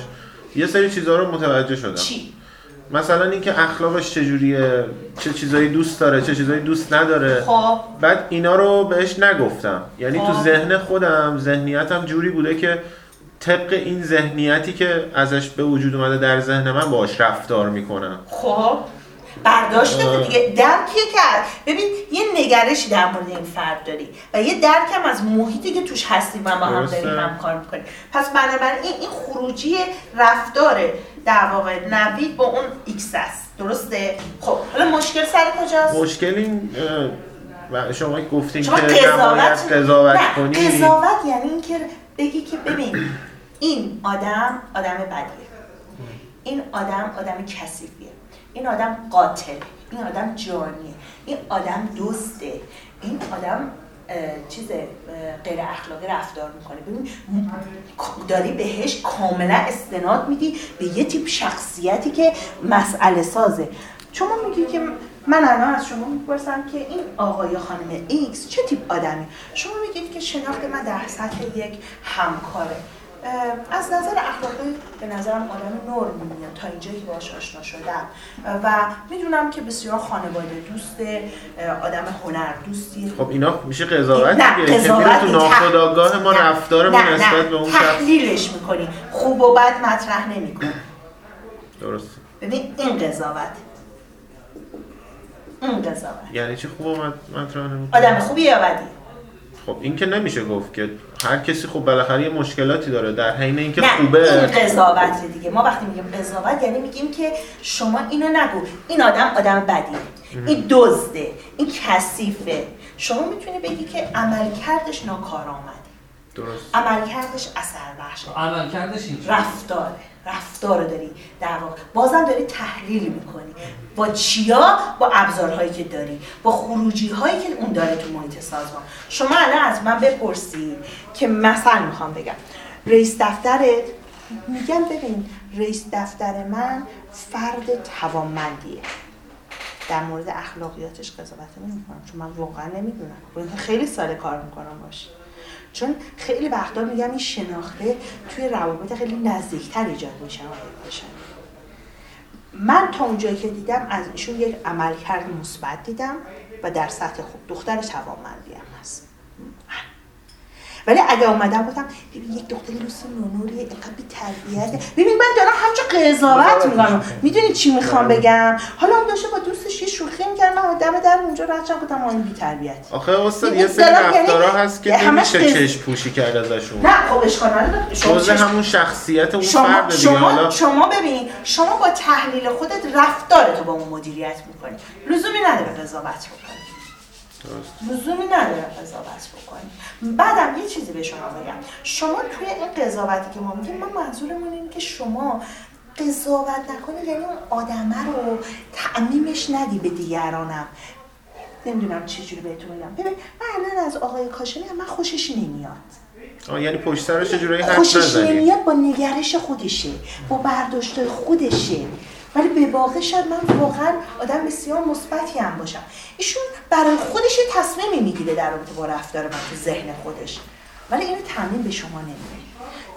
یه سری چیزها رو متوجه شدم. چی؟ مثلا اینکه اخلاقش چجوریه چه چیزایی دوست داره چه چیزایی دوست نداره. خب. بعد اینا رو بهش نگفتم. یعنی تو خب. ذهن خودم ذهنیتم جوری بوده که طبق این ذهنیتی که ازش به وجود اومده در ذهن من باش رفتار می‌کنم. خب. برداشت آه. دیگه درکیه کرد. ببین یه نگرشی در مورد این فرد داری و یه درکم از محیطی که توش هستیم و ما هم. داریم همکار می‌کنیم. پس بنابراین این خروجی رفتار در واقع نوید با اون X است. درسته؟ خب حالا مشکل سر کجاست؟ مشکل این شما گفتین شما که قضاوت قضاوت کنی. قضاوت یعنی اینکه بگی که ببین این آدم آدم بدیه. این آدم آدم کثیفیه این آدم قاتل این آدم جانیه این آدم دزده این آدم چیز غیر اخلاقی رفتار می‌کنه. ببین داری بهش کاملا استناد میدی به یه تیپ شخصیتی که مسئله سازه. شما میگی که من الان از شما می‌پرسم که این آقای خانم ایکس چه تیپ آدمی؟ شما میگید که شناخت من در سطح یک همکاره. از نظر اخلاقی به نظرم آدم نرمی میاد تا اینجایی که باهاش آشنا شدم. و می‌دونم که بسیار خانواده دوسته اه، آدم هنر دوستی. خب اینا میشه قضاوت نه، قضاوت تو ناخودآگاه ما نسبت به اون تحلیلش می‌کنی. خوب و بد مطرح نمی‌کنی. درست ببین این قضاوت. این قضاوت. یعنی چی خوب اومد مطرح نمی‌کنی؟ آدم خوبی یا بدی؟ خب این که نمیشه گفت که هر کسی خب بالاخره یه مشکلاتی داره در حین اینکه خوبه. این قضاوت دیگه. ما وقتی میگیم قضاوت یعنی میگیم که شما اینو نگو. این آدم آدم بدیه. این دزده. این کثیفه. شما می‌تونی بگی که عملکردش ناکارآمده. درست. عملکردش اثر بخشه. عمل کردش این رفتاره. رفتار داری در واقع. بازم داری تحلیل می‌کنی. با چیا؟ با ابزارهایی که داری. با خروجی هایی که اون داره تو محیط سازمان. شما الان از من بپرسید که مثلا می‌خوام بگم. رئیس دفترت میگم ببین رئیس دفتر من فرد توانمندیه. در مورد اخلاقیاتش قضاوت نمی‌کنم. چون من واقعا نمی‌دونم. خیلی سال کار می‌کنم باش. چون خیلی وقتا میگم این شناخته توی روابط خیلی نزدیکتر ایجاد میشه کاشانی. من تا اونجایی که دیدم از ایشون یک عملکرد مثبت دیدم و در سطح خوب دختر توانمندی هم هست ولی اگه اومدم گفتم ببین یک دختر لوس نونوری اینقدر بی تربیت ببین من دارم همچه قضاوت می‌کنم. می‌دونی چی می‌خوام بگم؟ حالا اون داشته با دوستش یه شوخی می‌کرد من دم در اونجا رد شدم گفتم آ، این بی تربیت. آخه استاد این یه سری یعنی- رفتارا هست که همش نمیشه چشم پوشی کرد ازشون. نه خب اشکال نداره. شما همون شخصیت اون شما فرد شما حالا شما ببین شما با تحلیل خودت رفتارتو با اون مدیریت می‌کنی. لزومی نداره قضاوت بکنی. لزومی نداره قضاوت بکنی بعدم یه چیزی به شما بگم. شما توی این قضاوتی که ما میگیم من منظورمون اینه که شما قضاوت نکنی یعنی اون آدمه رو تعمیمش ندی به دیگرانم. نمی‌دونم چجوری بهتون بگم ببین من الان از آقای کاشانی من خوشش نمیاد. آه، یعنی پشت سرش یه جورایی حرف خوشش نمیاد با نگرش خودشه با برداشت خودشه. ولی به واقع شاید من واقعا آدم بسیار مثبتی هم باشم. ایشون برای خودش یه تصمیمی می‌گیره در رابطه با رفتار من تو ذهن خودش. ولی اینو تعمین به شما نمیده.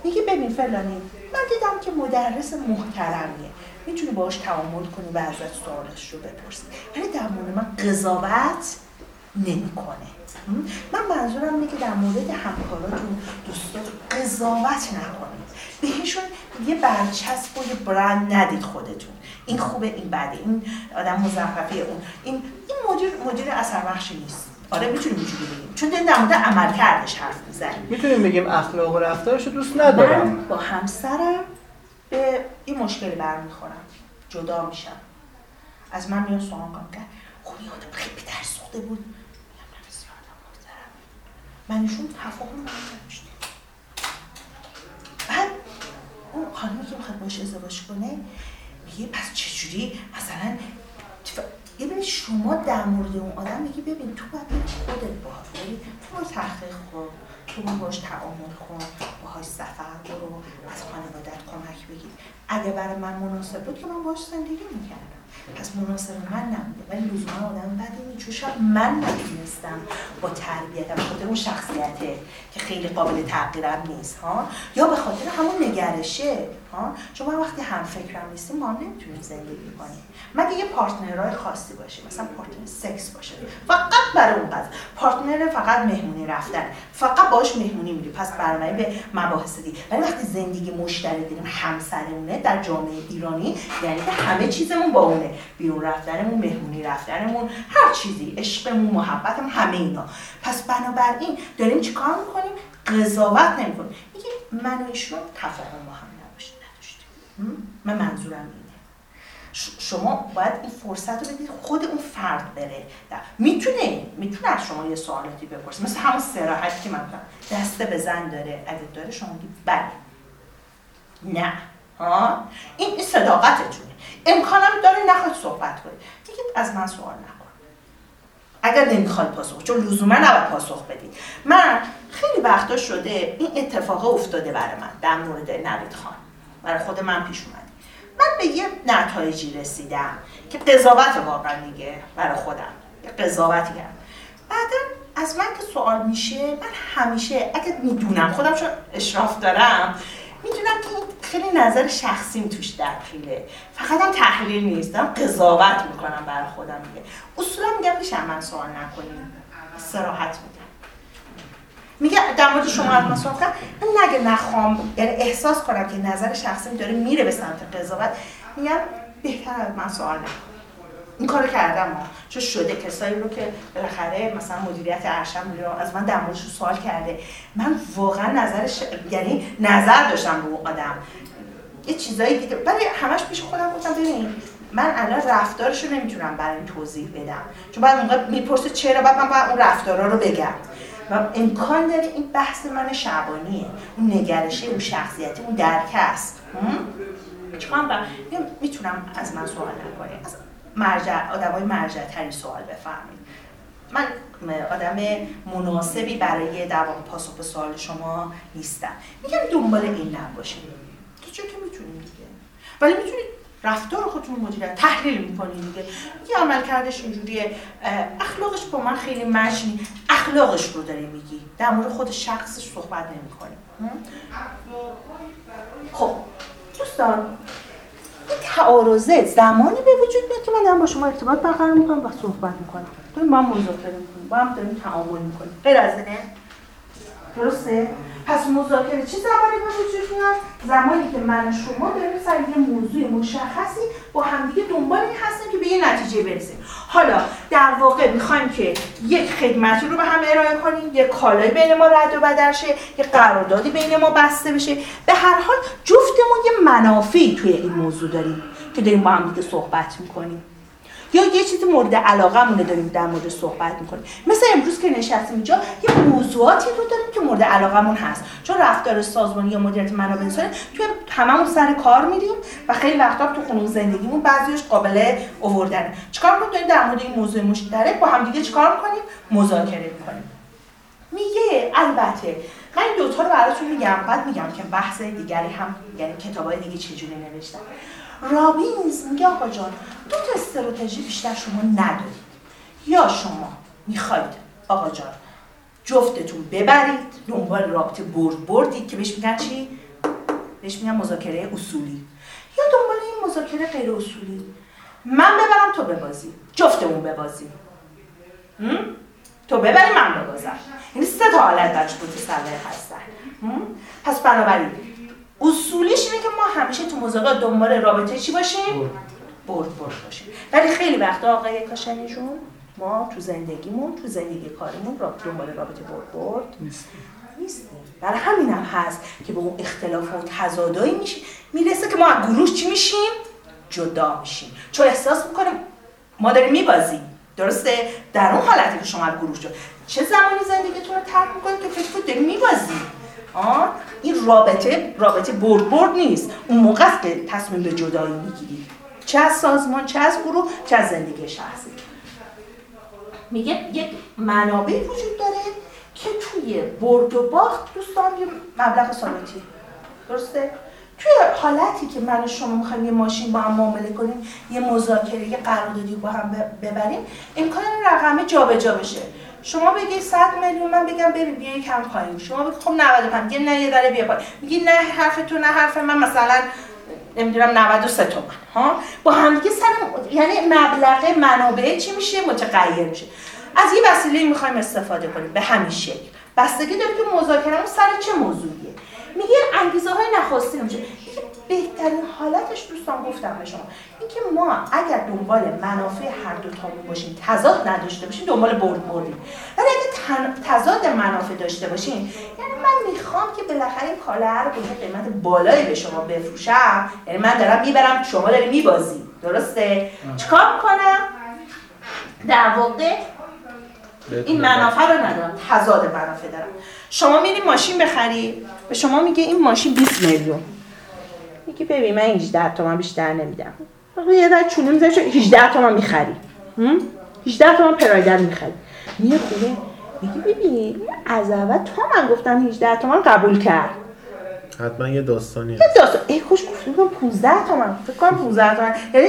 میگه ببین فلانی من دیدم که مدرس محترمیه. می‌تونی باهاش تعامل کنی و ازت سوالش رو بپرسی. ولی در مورد من قضاوت نمی‌کنه. من منظورم اینه که در مورد همکاراتون دوستات قضاوت نکنید. بهشون یه برچسب و یه برند ندید خودتون. این خوبه این بده. این آدم مزخرفی اون. این این مدیر مدیر اثر بخشی نیست. آره می‌تونیم اینجوری بگیم. چون در مورد عمل کردش حرف می‌زنیم. می‌تونیم بگیم اخلاق و رفتارش دوست ندارم. من با همسرم به این مشکل برمیخورم. جدا میشم. از من میان سوال کنم که خب یادم خیلی سوخته بود. میگم نه بسیار آدم محترم من ایشون تفاهم نداشتیم بعد اون خانمی که می‌خواد باش ازدواج کنه میگه پس چجوری؟ مثلا ببین شما در مورد اون آدم میگی ببین تو باید خودت باید تو باید تحقیق کن. تو باش تعامل کن. باهاش سفر برو. از خانوادت کمک بگیر. اگه برای من مناسب بود که من باش زندگی می‌کردم. پس مناسب من نبوده. ولی لزوما آدم بدی نیست. چون شاید من نتونستم با تربیتم خاطر اون شخصیته که خیلی قابل تغییرم نیست ها؟ یا به خاطر همون نگرشه. چون ما وقتی هم فکرم نیستیم ما هم نمی‌تونیم زندگی کنیم. مگه یه پارتنرهای خاصی باشه؟ مثلا پارتنر سکس باشه. فقط برای اون قضیه. پارتنر فقط مهمونی رفتن. فقط باش مهمونی میری. پس برنامه به مباحث دی ولی وقتی زندگی مشترک داریم همسرمونه در جامعه ایرانی یعنی که همه چیزمون با اونه. بیرون رفتنمون مهمونی رفتنمون هر چیزی. عشقمون محبتمون همه اینا. پس بنابراین داریم چیکار می‌کنیم؟ قضاوت نمی‌کنیم. میگه من و ایشون تفاهم با هم. من منظورم اینه. شما باید این فرصت رو بدید خود اون فرد بره. می‌تونه می‌تونه از شما یه سوالاتی بپرسه. مثل همون سراحتی که من دسته به زن داره اگه داره شما میگید بله. نه. ها؟ این صداقتتونه. امکانم داره نخواهید صحبت کنید دیگه از من سوال نکن. اگر نمی‌خواد پاسخ چون لزوما نباید پاسخ بدید من خیلی وقتا شده این اتفاق افتاده برای من در مورد نوید خان. برای خود من پیش اومد. من به یه نتایجی رسیدم که قضاوت واقعا دیگه برای خودم. یه قضاوتی کردم. بعدا از من که سوال میشه من همیشه اگه می‌دونم خودم چون اشراف دارم می‌دونم که خیلی نظر شخصیم توش دخیله فقط هم تحلیل نیست. قضاوت می‌کنم برای خودم میگه اصولا میگم میشه من سوال نکنیم سراحت میگم میگه در مورد شما از من کنم. نگه نخوام یعنی احساس کنم که نظر شخصی داره میره به سمت قضاوت میگم بهتر من سوال نکنم این کارو کردم ما چون شده کسایی رو که بالاخره مثلا مدیریت ارشد رو از من در موردش سوال کرده. من واقعا نظرش یعنی نظر داشتم رو آدم. یه چیزایی دیگه ولی همش پیش خودم گفتم ببین من الان رفتارش رو نمی‌تونم برای توضیح بدم. چون بعد موقع می‌پرسه چرا بعد من باید اون رفتارا رو بگم. و امکان داره این بحث من شعبانیه. اون نگرشه اون شخصیتی اون درک است چون می‌تونم از من سوال نکنه مرجع آدمای مرجع تری سوال بفرمایید. من آدم مناسبی برای در پاسخ به سوال شما نیستم. میگم دنبال این نباشید. تو چه که می‌تونید دیگه؟ ولی می‌تونید رفتار خودتون مدیریت تحلیل می‌کنید دیگه. یه عمل کردش اینجوریه. اخلاقش با من خیلی مچ اخلاقش رو داری میگی. در مورد خود شخصش صحبت نمی‌کنی. خب دوستان این تعارضه زمانی به وجود میاد که من دارم با شما ارتباط برقرار می‌کنم و صحبت می‌کنم. داریم با هم مذاکره می‌کنیم با هم داریم تعامل می‌کنیم غیر از اینه؟ درسته؟ پس مذاکره چه زمانی به وجود میاد؟ زمانی که من و شما داریم سر یه موضوع مشخصی با همدیگه دنبال این هستیم که به یه نتیجه برسیم. حالا در واقع می‌خوایم که یک خدمتی رو به هم ارائه کنیم یک کالای بین ما رد و بدل شه یک قراردادی بین ما بسته بشه. به هر حال جفتمون یه منافعی توی این موضوع داریم که داریم با هم دیگه صحبت می‌کنیم. یا یه چیزی مورد علاقه مونه داریم در مورد صحبت می‌کنیم. مثل امروز که نشستیم اینجا یه موضوعاتی رو داریم که مورد علاقمون هست. چون رفتار سازمانی یا مدیریت منابع انسانی توی هممون سر کار میریم و خیلی وقتا تو خونه زندگیمون بعضیش قابل آوردنه چیکار می‌کنیم؟ در مورد این موضوع مشترک با هم دیگه چیکار می‌کنیم؟ مذاکره می‌کنیم. میگه البته من این دوتا رو براتون میگم بعد میگم که بحث دیگری هم یعنی کتابای دیگه چجوری نوشتم رابینز میگه آقا جان دو تا استراتژی بیشتر شما ندارید. یا شما می‌خواید آقا جان جفتتون ببرید دنبال رابطه برد بردید که بهش میگن چی؟ بهش میگن مذاکره اصولی. یا دنبال این مذاکره غیر اصولی. من ببرم تو ببازی. جفتمون ببازیم. تو ببری من ببازم. یعنی سه تا حالت در بود هستن. پس بنابراین اصولیش اینه که ما همیشه تو مذاکرات دنبال رابطه چی باشیم؟ برد. برد باشیم. ولی خیلی وقتا آقای کاشانی جون ما تو زندگیمون تو زندگی کاریمون را دنبال رابطه برد برد نیستیم. نیستیم. برای همین هم هست که به اون اختلاف و تضادایی میشه می‌رسه که ما از گروه چی میشیم؟ جدا میشیم. چون احساس می‌کنیم ما داریم میبازیم. درسته؟ در اون حالتی که شما گروه شد. چه زمانی زندگیتون رو ترک می‌کنید که فکر کنید داریم میبازیم؟ این رابطه رابطه برد برد نیست. اون موقع است که تصمیم به جدایی می‌گیرید چه از سازمان چه از گروه چه از زندگی شخصی. میگه یک منابع وجود داره که توی برد و باخت دوستان یه مبلغ ثابتی. درسته؟ توی حالتی که من شما می‌خوایم یه ماشین با هم معامله کنیم یه مذاکره یه قراردادی با هم ببریم امکان رقمه جابجا بشه. شما بگی 100 میلیون من بگم ببین بیا کم پایین. شما بگی خب 95 میگه نه یه ذره بیا پایین. میگی نه حرف تو نه حرف من مثلا نمی‌دونم 93 تومن ها؟ با همدیگه سر یعنی مبلغ منابع چی میشه؟ متغیر میشه. از یه وسیله می‌خوایم استفاده کنیم به همین شکل. بستگی داره که مذاکرمون سر چه موضوعیه. میگه انگیزه های نخواسته میشه بهترین حالتش دوستان گفتم به شما. اینکه ما اگر دنبال منافع هر دو تامون باشیم تضاد نداشته باشیم دنبال برد بردیم. ولی اگه تضاد منافع داشته باشیم یعنی من می‌خوام که بالاخره این کالا رو به قیمت بالایی به شما بفروشم. یعنی من دارم می‌برم شما داری میبازی. درسته؟ چیکار کنم؟ در واقع این منافع رو ندارم تضاد منافع دارم. شما میری ماشین بخری به شما میگه این ماشین 20 میلیون. میگه ببین من 18 تومن بیشتر نمیدم. یه در چونه می‌ذاری 18 تومن می‌خری. 18 تومن پرایدر می‌خری. میاد خونه میگه ببین از اول تو من گفتم 18 تومن قبول کرد. حتما یه داستانی یه داستان ای خوش گفتم 15 تومن. فکر کنم 15 تومن. یعنی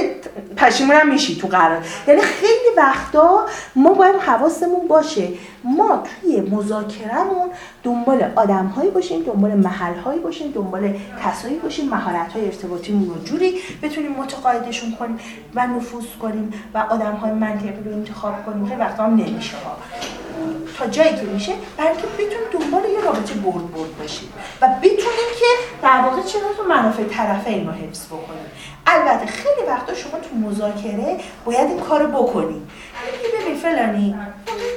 پشیمون هم میشی تو قرار. یعنی خیلی وقتا ما باید حواسمون باشه. ما توی مذاکرهمون دنبال آدمهایی باشیم دنبال محلهایی باشیم دنبال کسایی باشیم مهارت‌های ارتباطیمون رو جوری بتونیم متقاعدشون کنیم و نفوذ کنیم و آدم‌های منطقی رو انتخاب کنیم. که وقتا هم نمیشه تا جایی که میشه برای اینکه بتونیم دنبال یه رابطه برد برد باشیم و بتونیم که در واقع تو منافع طرفین رو حفظ بکنیم البته خیلی وقتا شما تو مذاکره باید این کارو بکنی. میگی ببین فلانی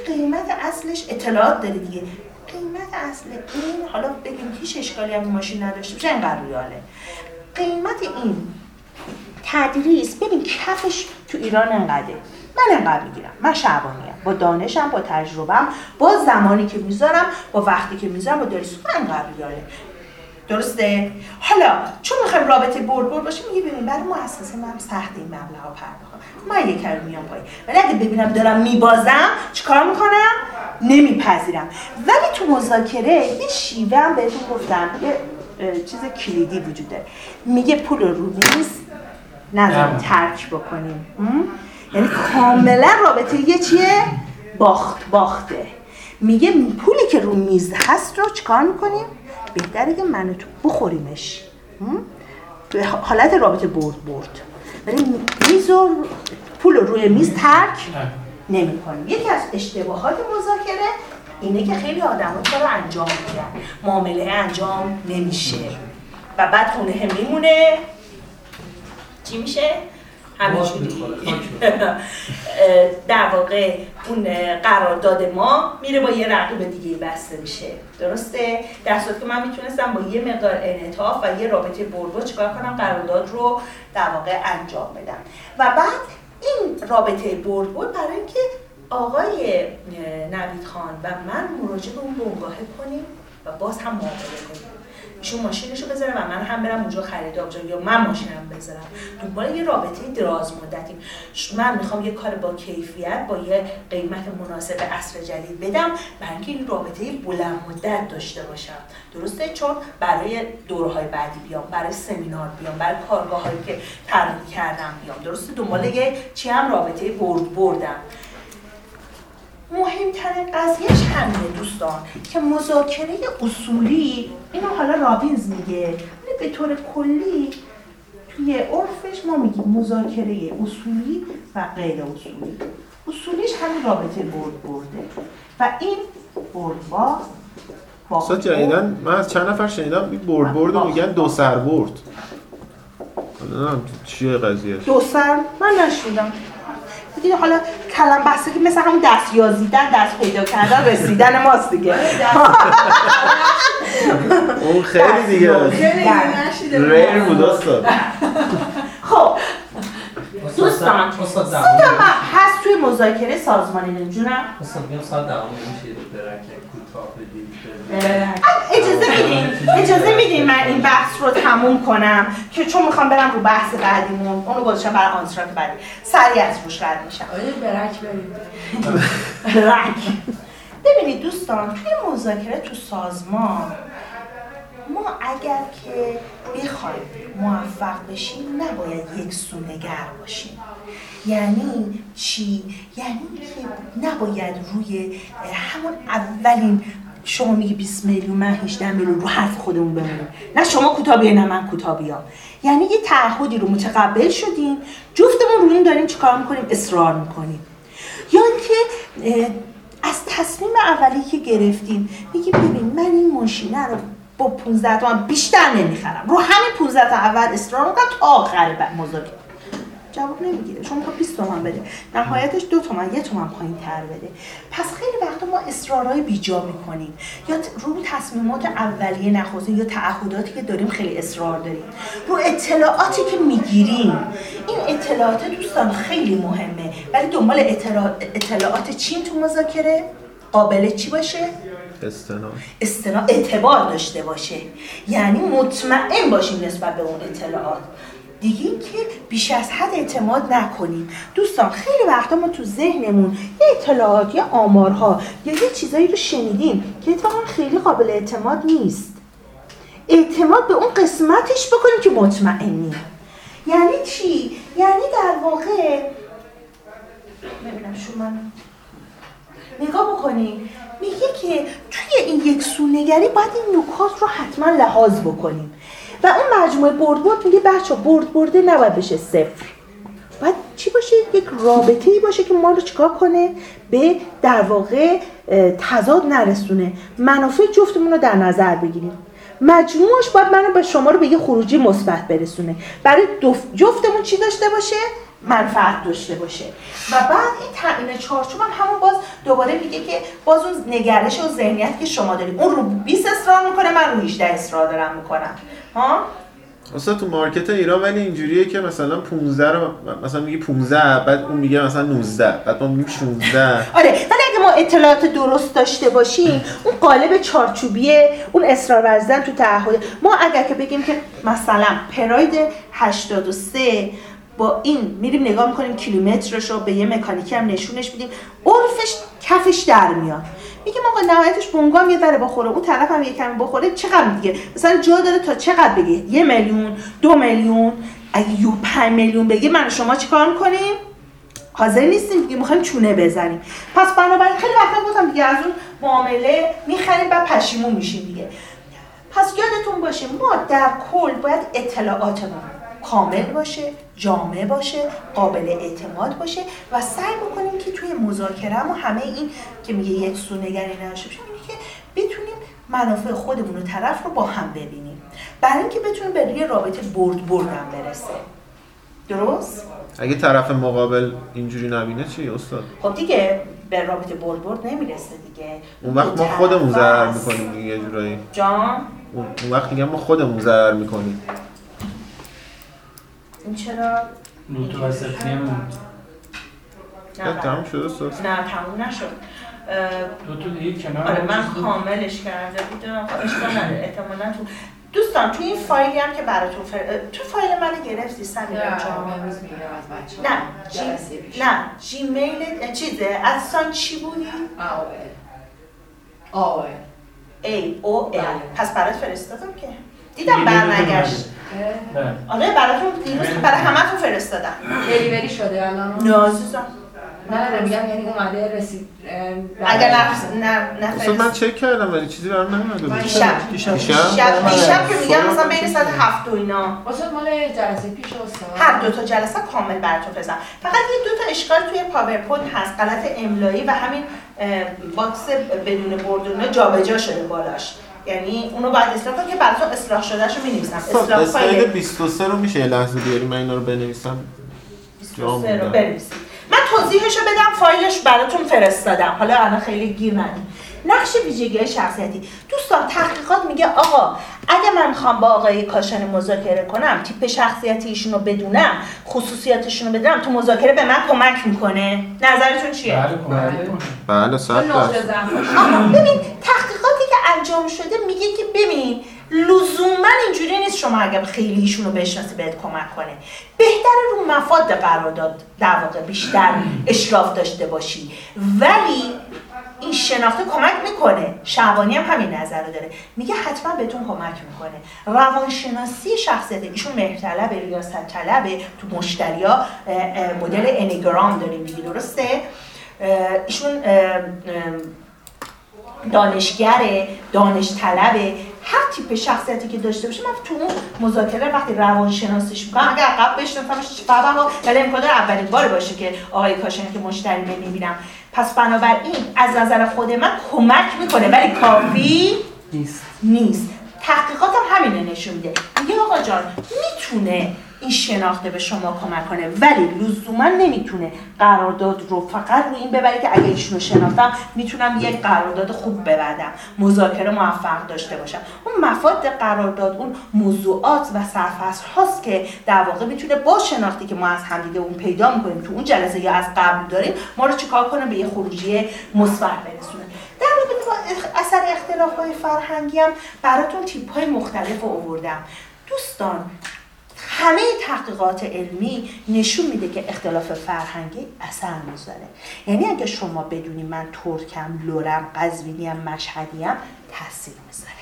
قیمت اصلش اطلاعات داری دیگه. قیمت اصل این حالا بگیم هیچ اشکالی هم ماشین نداشته باشه اینقدر ریاله. قیمت این تدریس ببین کفش تو ایران انقدره. من انقدر می‌گیرم. من شعبانیم. با دانشم با تجربم با زمانی که می‌ذارم با وقتی که می‌ذارم با درس. انقدر ریاله درسته؟ حالا چون می‌خوایم رابطه برد برد باشه میگه ببین برای مؤسسه من سخت این مبلغ رو پرداخت من یک کار میام پای ولی اگه ببینم دارم میبازم چیکار می‌کنم؟ نمیپذیرم. ولی تو مذاکره یه شیوه هم بهتون گفتم. یه چیز کلیدی وجود داره میگه پول رو میز نظر ترک بکنیم. یعنی کاملا رابطه یه چیه؟ باخت باخته. میگه پولی که رو میز هست رو چیکار می‌کنیم؟ بهتره که من تو بخوریمش. به حالت رابطه برد برد. ولی میز و پول رو روی میز ترک نمی کنیم یکی از اشتباهات مذاکره اینه که خیلی آدم ها رو انجام میدن؟ معامله انجام نمیشه. و بعد خونه میمونه. چی میشه؟ همینجوری در واقع اون قرارداد ما میره با یه رقیب دیگه بسته میشه. درسته؟ در صورتی که من می‌تونستم با یه مقدار انعطاف و یه رابطه بربو چیکار کنم قرارداد رو در واقع انجام بدم. و بعد این رابطه برد برای اینکه آقای نوید خان و من مراجعه به اون بنگاهه کنیم و باز هم معامله کنیم. ایشون ماشینشو بذاره و من هم برم اونجا خرید آبجو یا من ماشینم بذارم. دنبال یه رابطه دراز مدتی من می‌خوام یه کار با کیفیت با یه قیمت مناسب عصر جدید بدم برای اینکه این رابطه بلند مدت داشته باشم. درسته؟ چون برای دورهای بعدی بیام برای سمینار بیام برای کارگاه هایی که طراحی کردم بیام. درسته؟ دنبال یه چی هم رابطه برد بردم. مهمترین قضیهش همینه دوستان که مذاکره اصولی اینو حالا رابینز میگه به طور کلی توی عرفش ما میگیم مذاکره اصولی و غیر اصولی. اصولیش همین رابطه برد برده. و این برد با با جدیدن من از چند نفر شنیدم این برد برد رو میگن دو سر برد. چیه قضیه دو سر من نشیدم دیگه حالا کلم که مثل همون دست یازیدن دست پیدا کردن رسیدن ماست دیگه. اون خیلی دیگه. ریر بود. استاد. خب. دوستان. سود هست توی مذاکره سازمانی نمیجونم اصلا میگم ساعت دوام میشه اجازه میدین؟ اجازه میدین من این بحث رو تموم کنم که چون می‌خوام برم رو بحث بعدیمون اونو گذاشتم برای آنتراک بعدی. سریع از روش رد میشم. آیا برک برید برک. ببینید دوستان توی مذاکره تو سازمان ما اگر که بخوایم موفق بشیم نباید یک سونگر باشیم. یعنی چی؟ یعنی که نباید روی همون اولین شما میگی 20 میلیون من 18 میلیون رو حرف خودمون بمونیم. نه شما کوتاه نه من کوتاه یعنی یه تعهدی رو متقبل شدیم جفتمون روی این داریم چیکار می‌کنیم؟ اصرار می‌کنیم. یا اینکه از تصمیم اولی که گرفتیم میگیم ببین من این ماشینه رو با 15 تومن بیشتر نمی‌خرم. رو همین 15 تا اول اصرار می‌کنم تا آخر مذاکره جواب نمی‌گیره. شما می‌خواد 20 تومن بده. نهایتش دو تومن یه تومن پایین تر بده. پس خیلی وقتا ما اصرارهای بیجا می‌کنیم. یا رو تصمیمات اولیه نخواسته یا تعهداتی که داریم خیلی اصرار داریم. رو اطلاعاتی که می‌گیریم. این اطلاعات دوستان خیلی مهمه. ولی دنبال اطلاعات چین تو مذاکره؟ قابل چی باشه؟ استنا استنا اعتبار داشته باشه. یعنی مطمئن باشیم نسبت به اون اطلاعات. دیگه که بیش از حد اعتماد نکنیم. دوستان خیلی وقتا ما تو ذهنمون یه اطلاعات یا آمارها یا یه چیزایی رو شنیدیم که اتفاقا خیلی قابل اعتماد نیست. اعتماد به اون قسمتش بکنیم که مطمئنیم. یعنی چی؟ یعنی در واقع ببینم شما نگاه بکنیم میگه که توی این یک سونگری باید این نکات رو حتما لحاظ بکنیم. و اون مجموعه برد برد میگه بچه برد برده نباید بشه صفر. باید چی باشه؟ یک رابطه ای باشه که ما رو چیکار کنه؟ به در واقع تضاد نرسونه. منافع جفتمون رو در نظر بگیریم. مجموعش باید منو به شما رو به یه خروجی مثبت برسونه. برای جفتمون چی داشته باشه؟ منفعت داشته باشه. و بعد این تامین چارچوب هم همون باز دوباره میگه که باز اون نگرش و ذهنیت که شما دارید. اون رو 20 اصرار می‌کنه من رو 18 اصرار دارم می‌کنم. ها؟ اصلا تو مارکت ایران ولی اینجوریه که مثلا 15 رو مثلا میگه 15 بعد اون میگه مثلا 19 بعد ما میگیم 16 آره ولی اگه ما اطلاعات درست داشته باشیم اون قالب چارچوبیه اون اصرار ورزیدن تو تعهد. ما اگر که بگیم که مثلا پراید 83 با این میریم نگاه می‌کنیم کیلومترش رو به یه مکانیکی هم نشونش میدیم. عرفش کفش در میاد. میگه آقا نهایتش بونگام یه ذره بخوره اون طرف هم یه کمی بخوره چقدر دیگه؟ مثلا جا داره تا چقدر بگه؟ یه میلیون دو میلیون. اگه یو 5 میلیون بگه من شما چیکار می‌کنیم؟ حاضر نیستیم دیگه می‌خوایم چونه بزنیم. پس بنابراین خیلی وقتا گفتم دیگه از اون معامله می‌خریم و پشیمون میشیم دیگه. پس یادتون باشه ما در کل باید اطلاعاتمون کامل باشه جامع باشه قابل اعتماد باشه و سعی بکنیم که توی مذاکره و همه این که میگه یک سو نگری نشه که بتونیم منافع خودمون و طرف رو با هم ببینیم. برای اینکه بتونیم به یه رابطه برد بردم برسه. درست؟ اگه طرف مقابل اینجوری نبینه چی استاد؟ خب دیگه به رابطه برد برد نمی‌رسه دیگه. اون وقت ما خودمون ضرر می‌کنیم دیگه یه جورایی. جان؟ اون وقت دیگه ما خودمون ضرر می‌کنیم. این چرا؟ متوسط نموند نه تمام شده استاد. نه تموم نشد. دو تا دیگه کنار آره من. کاملش کرده بودم. خب اشکال نداره. احتمالاً تو دوستان تو این فایلی هم که براتون فر... تو فایل من گرفتی بچه نه جی... نه جیمیل چیزه؟ از سان چی بودی؟ آوه آوه ای او ال. بله. پس برات فرستادم که. دیدم برنگشت. آره براتون دیروز برای همتون فرستادم. دلیوری شده الان. نه عزیزم. نه نه میگم یعنی اومده رسید اگر نه نه من چک کردم ولی چیزی برام نیومده بود. دیشب. دیشب. دیشب؟ که میگم صبح مثلا بین ساعت هفت و اینا. واسه مال جلسه پیش استاد. هر دو تا جلسه کامل براتون فرستم فقط یه دو تا اشکال توی PowerPoint هست. غلط املایی و همین box بدون بردونه جابجا شده بالاش. یعنی اونو باید اصلاح کنم که براتون اصلاح شدهش رو می‌نویسم اصلاح استاد اسلاید فایل 23 رو میشه لحظه بیاری من اینا رو بنویسم. 23 رو بنویسید. من توضیحش رو بدم فایلش براتون فرستادم. حالا الان خیلی گیر ندید نقش ویژگی شخصیتی. دوستان تحقیقات میگه آقا اگه من می‌خوام با آقای کاشانی مذاکره کنم تیپ شخصیتی ایشون رو بدونم خصوصیاتشون رو بدونم تو مذاکره به من کمک می‌کنه. نظرتون چیه؟ بله کمک بله. می‌کنه. بله ضعفش آها ببین تحقیقاتی که انجام شده میگه که ببین لزوما اینجوری نیست شما اگر خیلی ایشون رو بشناسی بهت کمک کنه. بهتر رو مفاد قرارداد در واقع بیشتر اشراف داشته باشی. ولی این شناخته کمک می‌کنه. شعبانی هم همین نظر رو داره. میگه حتما بهتون کمک می‌کنه. روانشناسی شخصیت ایشون مهرطلبه ریاست طلبه. تو مشتریا مدل انیگرام داریم. دیگه درسته؟ ایشون دانشگره دانش طلبه. هر تیپ شخصیتی که داشته باشه من تو اون مذاکره وقتی روانشناسیش می‌کنم اگر عقب بشناسمش فقط ولی امکان داره اولین بار باشه که آقای کاشانی که مشتری می‌بینم. پس بنابراین از نظر خود من کمک می‌کنه ولی کافی نیست. نیست. تحقیقات هم همینه نشون میده. میگه آقا جان می‌تونه این شناخته به شما کمک کنه. ولی لزوما نمی‌تونه قرارداد رو فقط رو این ببره که اگه ایشونو شناختم می‌تونم یک قرارداد خوب ببندم. مذاکره موفق داشته باشم. اون مفاد قرارداد اون موضوعات و سرفصل هاست که در واقع می‌تونه با شناختی که ما از همدیگه اون پیدا می‌کنیم تو اون جلسه یا از قبل داریم ما رو چیکار کنه؟ به یه خروجی مثبت برسونه. در اخ- اثر اختلاف های فرهنگی هم براتون تیپ های مختلف آوردم. دوستان همه تحقیقات علمی نشون میده که اختلاف فرهنگی اثر می‌ذاره. یعنی اگه شما بدونی من ترکم لورم قزوینیم مشهدیم تاثیر می‌ذاره.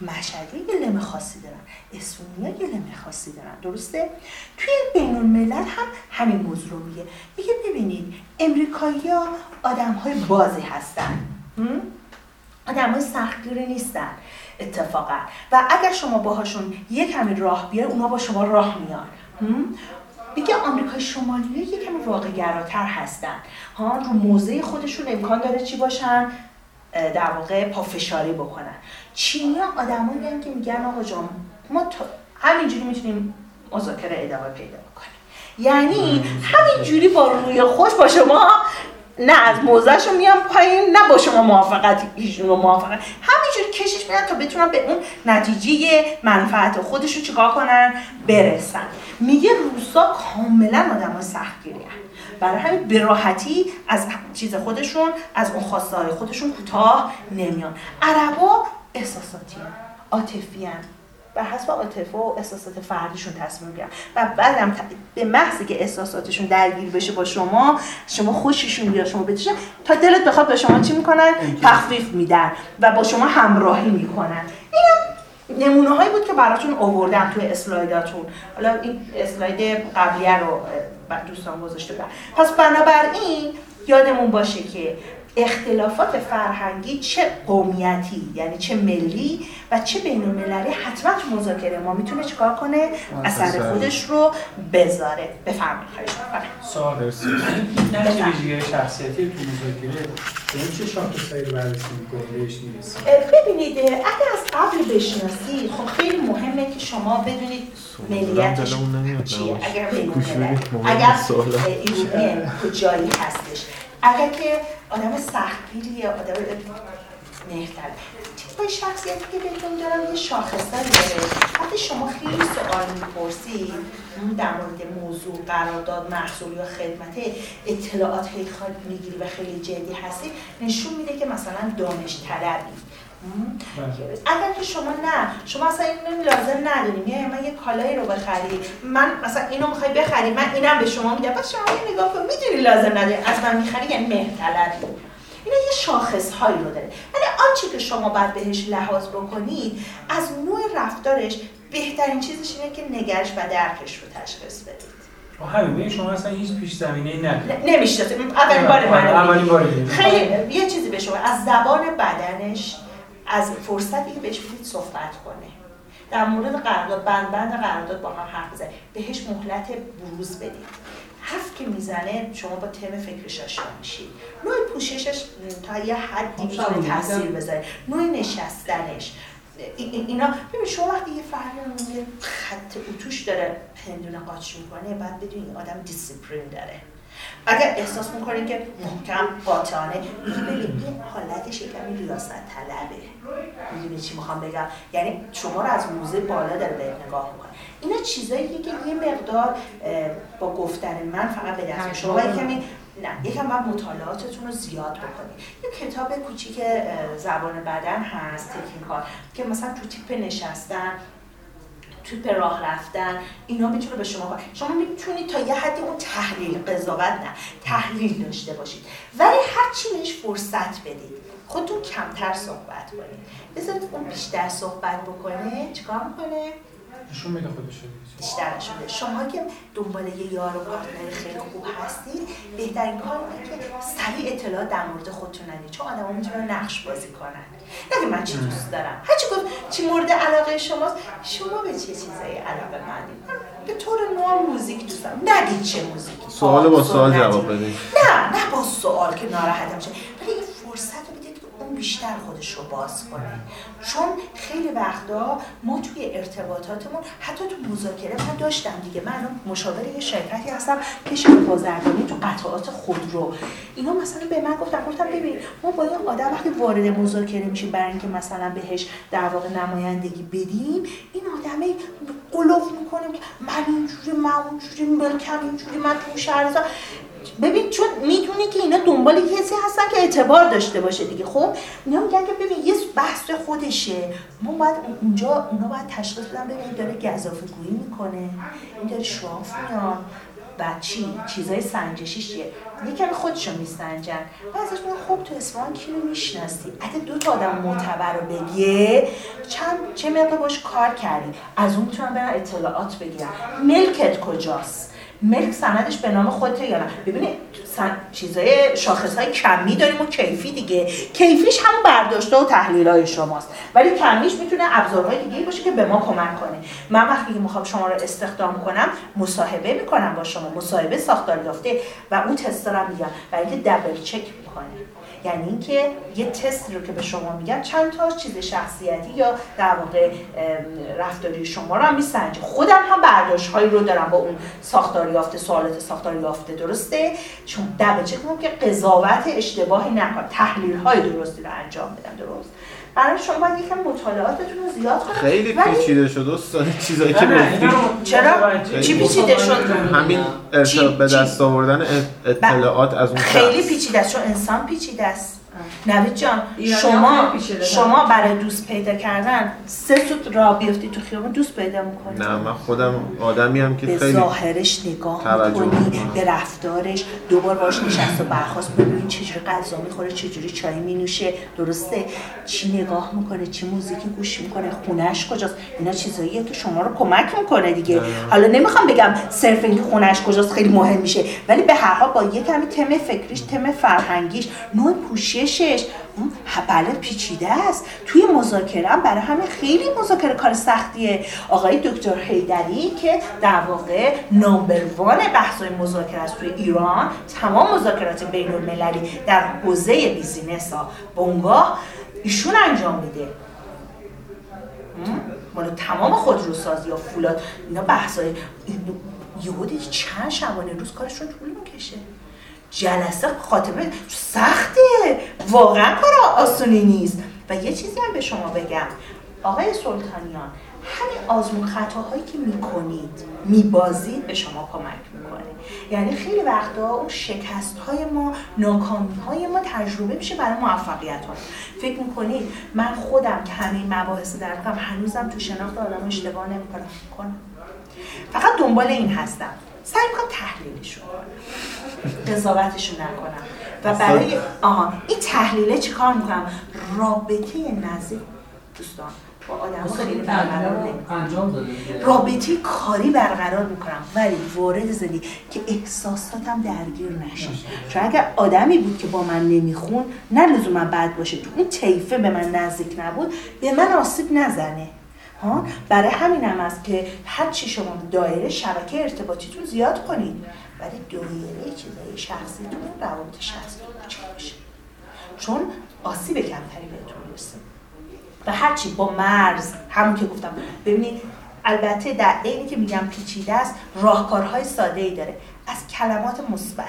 مشهدی یه لم خاصی دارن اسفونیا یه لم خاصی دارن درسته؟ توی بین الملل هم همین موضوع رو میگه. میگه ببینید امریکایی ها آدم های بازی هستن. هم؟ آدم های سختگیری نیستن. اتفاقا. و اگر شما باهاشون یک کمی راه بیاید اونا با شما راه میان. هم؟ میگه آمریکای شمالی یک کمی واقع گراتر هستن. ها رو موضع خودشون امکان داره چی باشن؟ در واقع پافشاری بکنن. چینی ها آدمایی که میگن آقا جان ما همینجوری می‌تونیم مذاکره ادامه پیدا بکنیم. یعنی همینجوری با روی خوش با شما نه از موزهشون میان پایین نه با شما موافقت ایشون رو موافقت. همینجوری کشش میدن تا بتونن به اون نتیجه منفعت خودشون چیکار کنن؟ برسن. میگه روسا کاملا آدم های سختگیری برای همین به راحتی از چیز خودشون از اون خواسته خودشون کوتاه نمیان. عربا احساساتی عاطفی بر حسب عاطفه و احساسات فردیشون تصمیم می‌گیرن. و بعدم به محضی که احساساتشون درگیر بشه با شما شما خوششون بیاد شما بتوشه تا دلت بخواد به شما چی می‌کنن؟ تخفیف میدن و با شما همراهی می‌کنن. اینم نمونه هایی بود که براتون آوردم توی اسلایداتون. حالا این اسلاید قبلیه رو دوستان گذاشته بودم. پس بنابراین یادمون باشه که اختلافات فرهنگی چه قومیتی یعنی چه ملی و چه بین المللی حتما تو مذاکره ما می‌تونه چیکار کنه؟ اثر خودش رو بذاره. بفرمایید. خواهش می‌کنم. سوال ویژگی شخصیتی تو مذاکره چه شاخصهایی رو بررسی ببینید اگه از قبل بشناسی خب خیلی مهمه که شما بدونید ملیتش چیه. اگر اگر. ایرانی کجایی هستش. اگر که آدم سختگیری یا آدم مهتر تیپای شخصیتی که بهتون دارم یه شاخصایی داره وقتی شما خیلی سوال می‌پرسید در مورد موضوع قرارداد محصول یا خدمت اطلاعات خیلی می‌گیری و خیلی جدی هستی نشون میده که مثلا دانش طلبی. اگر که شما نه شما اصلا این لازم نداریم. یعنی من یه کالایی رو بخری. من مثلا اینو می‌خوای بخری من اینم به شما میدم پس شما یه نگاه کن. می‌دونی لازم نداری از من می‌خری یعنی مهرطلبی اینا یه شاخص هایی رو داره. ولی آنچه که شما باید بهش لحاظ بکنید از نوع رفتارش بهترین چیزش اینه که نگرش و درکش رو تشخیص بدید. همین. شما اصلا هیچ پیش زمینه ای ندارید نمی‌شناسه اولین بار من خیلی یه چیزی به شما. از زبان بدنش از فرصتی که بهش بدید صحبت کنه. در مورد قرارداد بند بند قرارداد با هم حرف بزنید. بهش مهلت بروز بدید. حرف که می‌زنه شما با تم فکرش آشنا میشید. نوع پوششش تا یه حدی می‌تونه تاثیر بذاره. نوع نشستنش. اینا ببین شما وقتی یه فردی خط اتوش داره هندونه قاچ می‌کنه بعد بدون این آدم دیسیپلین داره. اگر احساس می‌کنید که محکم قاطعانه ببین این حالتش کمی ریاست طلبه. می‌دونی چی می‌خوام بگم؟ یعنی شما رو از موزه بالا داره به نگاه می‌کنه. اینا چیزایی که یه مقدار با گفتن من فقط به دست شما کمی نه یکم باید مطالعاتتون رو زیاد بکنید. یه کتاب کوچیک زبان بدن هست تکنیکال که مثلا تو تیپ نشستن تو راه رفتن اینا می‌تونه به شما باید. شما می‌تونید تا یه حدی اون تحلیل قضاوت نه تحلیل داشته باشید. ولی هر چی بهش فرصت بدید خودتون کمتر صحبت کنید. بذارید اون بیشتر صحبت بکنه. چیکار می‌کنه؟ نشون میده خودش بیشتر نشون شما که دنبال یه یار و پارتنر خیلی خوب هستید بهترین کار اینه که سریع اطلاع در مورد خودتون ندید چون آدم‌ها می‌تونن نقش بازی کنن. نگه من چی دوست دارم. هرچی گفت چی مورد علاقه شماست؟ شما به چه چیزایی علاقه مندید؟ به طور نوع موزیک دوست دارم. نگید چه موزیکی. سوال با سوال جواب بدید. نه نه با سوال که ناراحت میشه ولی فرصت بیشتر خودش رو باز کنه. چون خیلی وقتا ما توی ارتباطاتمون حتی تو مذاکره من داشتم دیگه. من مشاور یه شرکتی هستم که بازرگانی تو قطعات خودرو اینا مثلا به من گفتن گفتم ببین ما با این آدم وقتی وارد مذاکره میشیم برای اینکه مثلا بهش در واقع نمایندگی بدیم این آدمه قلوف می‌کنه من اینجوری من اونجوری ملکم اینجوری من تو شهر ببین چون می‌دونی که اینا دنبال کسی هستن که اعتبار داشته باشه دیگه. خب اینا میگن که ببین یه بحث خودشه. ما باید اونجا اونا باید تشخیص بدن ببین داره گزافه گویی می‌کنه. این داره شواف میاد. بعد چی؟ چیزای سنجشیش چیه یکم خودشو میسنجن. و ازش خب تو اصفهان کی رو می‌شناسی؟ اگه دو تا آدم معتبر رو بگه چند چه مقدار باش کار کردی؟ از اون می‌تونن برن اطلاعات بگیرن. ملکت کجاست؟ ملک سندش به نام خودته یا نه؟ ببینید چیزای شاخص های کمی داریم و کیفی دیگه. کیفیش هم برداشته و تحلیل های شماست. ولی کمیش می‌تونه ابزارهای دیگه باشه که به ما کمک کنه. من وقتی که می‌خوام شما رو استخدام کنم مصاحبه می‌کنم با شما. مصاحبه ساختار یافته و اون تست رو میگم. برای اینکه دبل چک می‌کنه. یعنی اینکه یه تست رو که به شما میگم چند تا چیز شخصیتی یا در واقع رفتاری شما رو هم میسنجه. خودم هم برداشت هایی رو دارم با اون ساختار یافته سوالات ساختار یافته درسته؟ چون دبل چک که قضاوت اشتباهی نکنم تحلیل های درستی رو انجام بدم درست؟ برای شما باید یکم مطالعاتتون رو زیاد کنید خیلی پیچیده شد استاد چیزایی که چرا؟ چی پیچیده شد؟ همین به دست آوردن اطلاعات از اون خیلی پیچیده است چون انسان پیچیده است. نوید جان شما شما برای دوست پیدا کردن سه سوت را بیفتی تو خیابون دوست پیدا می‌کنی؟ نه من خودم آدمی هم که به خیلی ظاهرش نگاه می‌کنی به رفتارش دوبار باش نشست و برخواست ببینی چجوری غذا می‌خوره چجوری چای مینوشه درسته؟ چی نگاه می‌کنه چی موزیکی گوش می‌کنه خونش کجاست؟ اینا چیزاییه که شما رو کمک می‌کنه دیگه. حالا نمی‌خوام بگم صرف اینکه خونش کجاست خیلی مهم میشه ولی به هر حال با یه کمی تم فکریش تم فرهنگیش نوع پوشش پوشش بله پیچیده است. توی مذاکره برای همه خیلی مذاکره کار سختیه. آقای دکتر هیدری که در واقع نامبر وان بحث مذاکره است توی ایران تمام مذاکرات بین المللی در حوزه بیزینس ها بنگاه ایشون انجام میده. مال تمام خودروسازی یا فولاد اینا بحثای یهودی چند شبانه روز کارشون طول می‌کشه. جلسه خاتمه سخته. واقعا کار آسونی نیست. و یه چیزی هم به شما بگم. آقای سلطانیان همین آزمون خطاهایی که می‌کنید میبازید به شما کمک می‌کنه. یعنی خیلی وقتا اون شکست های ما ناکامی های ما تجربه میشه برای موفقیت ها فکر می‌کنید من خودم که همین مباحث در هنوزم تو شناخت آدم اشتباه نمی‌کنم. کنم فقط دنبال این هستم. سعی می‌کنم تحلیلشون کنم قضاوتشون نکنم. و برای آها این تحلیله چی کار می‌کنم؟ رابطه نزدیک دوستان. با آدم خیلی برقرار رابطه کاری برقرار می‌کنم. ولی وارد زدی که احساساتم درگیر نشه. چون اگر آدمی بود که با من نمیخون نه لزوما بد باشه. تو اون طیفه به من نزدیک نبود به من آسیب نزنه. ها برای همین هم است که هر چی شما دایره شبکه ارتباطیتون زیاد کنید. ولی دایره چیزای شخصیتون روابط شخصی باشه چون آسیب کمتری بهتون می‌رسه. و هرچی با مرز همون که گفتم. ببینید البته در عینی که میگم پیچیده است راهکارهای ساده ای داره. از کلمات مثبت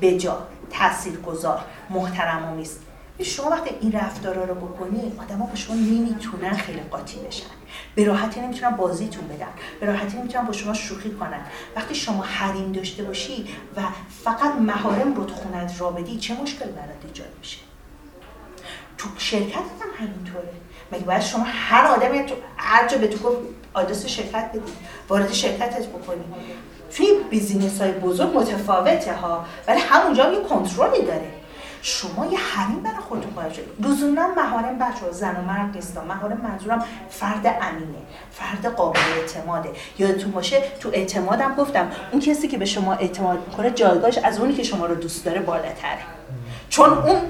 بجا تاثیرگذار محترم آمیز شما وقتی این رفتارا رو بکنی آدما با شما نمی‌تونن خیلی قاطی بشن. به راحتی نمی‌تونن بازیتون بدن. به راحتی نمی‌تونن با شما شوخی کنن. وقتی شما حریم داشته باشی و فقط محارم رو خونت را بدی چه مشکل برات ایجاد میشه؟ تو شرکت هم همینطوره. مگه باید شما هر آدمی هر جا به تو گفت آدرس شرکت بدی وارد شرکتت بکنی؟ توی بیزینس های بزرگ متفاوته ها ولی همونجا یه کنترلی داره. شما یه حریم برای خودتون قائل شدید. لزوما مهارم بچه زن و مرد نیستم مهارم منظورم فرد امینه فرد قابل اعتماده. یادتون باشه تو اعتمادم گفتم اون کسی که به شما اعتماد می‌کنه جایگاهش از اونی که شما رو دوست داره بالاتره چون اون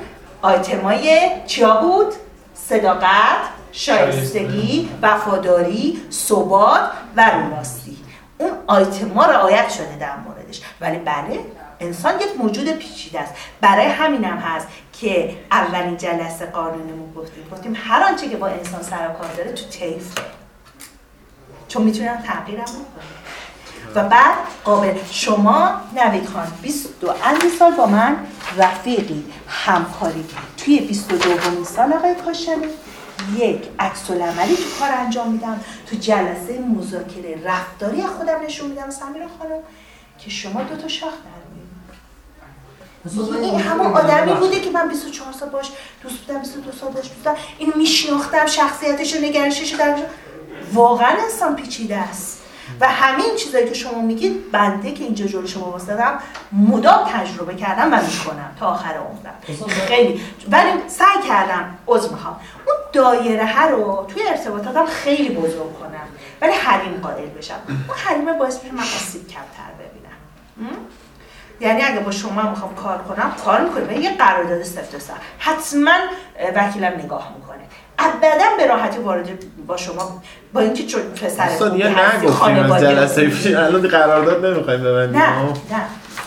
آیتمای چیا بود؟ صداقت شایستگی وفاداری ثبات و روناستی اون آیتما رعایت شده در موردش. ولی بله انسان یک موجود پیچیده است. برای همینم هست که اولین جلسه قانونمون گفتیم. گفتیم هر آنچه که با انسان سر کار داره تو طیفه چون می‌تونن تغییرم و بعد قابل شما نوید خان 22 سال با من رفیقی همکاری. توی 22 سال آقای کاشمی یک عکس عملی تو کار انجام میدم. تو جلسه مذاکره رفتاری خودم نشون میدم. سمیرا خانم که شما دو تا شاخ این همون آدمی بوده که من 24 سال باش دوست بودم 22 سال باش دوست اینو میشناختم شخصیتش و نگرشش در واقعا انسان پیچیده است. و همین چیزایی که شما میگید بنده که اینجا جلو شما واسدم مدام تجربه کردم و می‌کنم تا آخر عمرم. خیلی. ولی سعی کردم عذر می‌خوام. اون دایره ها رو توی ارتباطاتم خیلی بزرگ کنم. ولی حریم قائل بشم. اون حریم باعث میشه من آسیب کمتر ببینم. یعنی اگه با شما می‌خوام کار کنم کار می‌کنم یه قرارداد سفت سر حتما وکیلم نگاه می‌کنه. ابدا به راحتی وارد با شما با اینکه چون پسر اصلا یه نگفتیم از جلسه پیش. الان قرارداد نمی‌خوایم ببندیم. نه نه.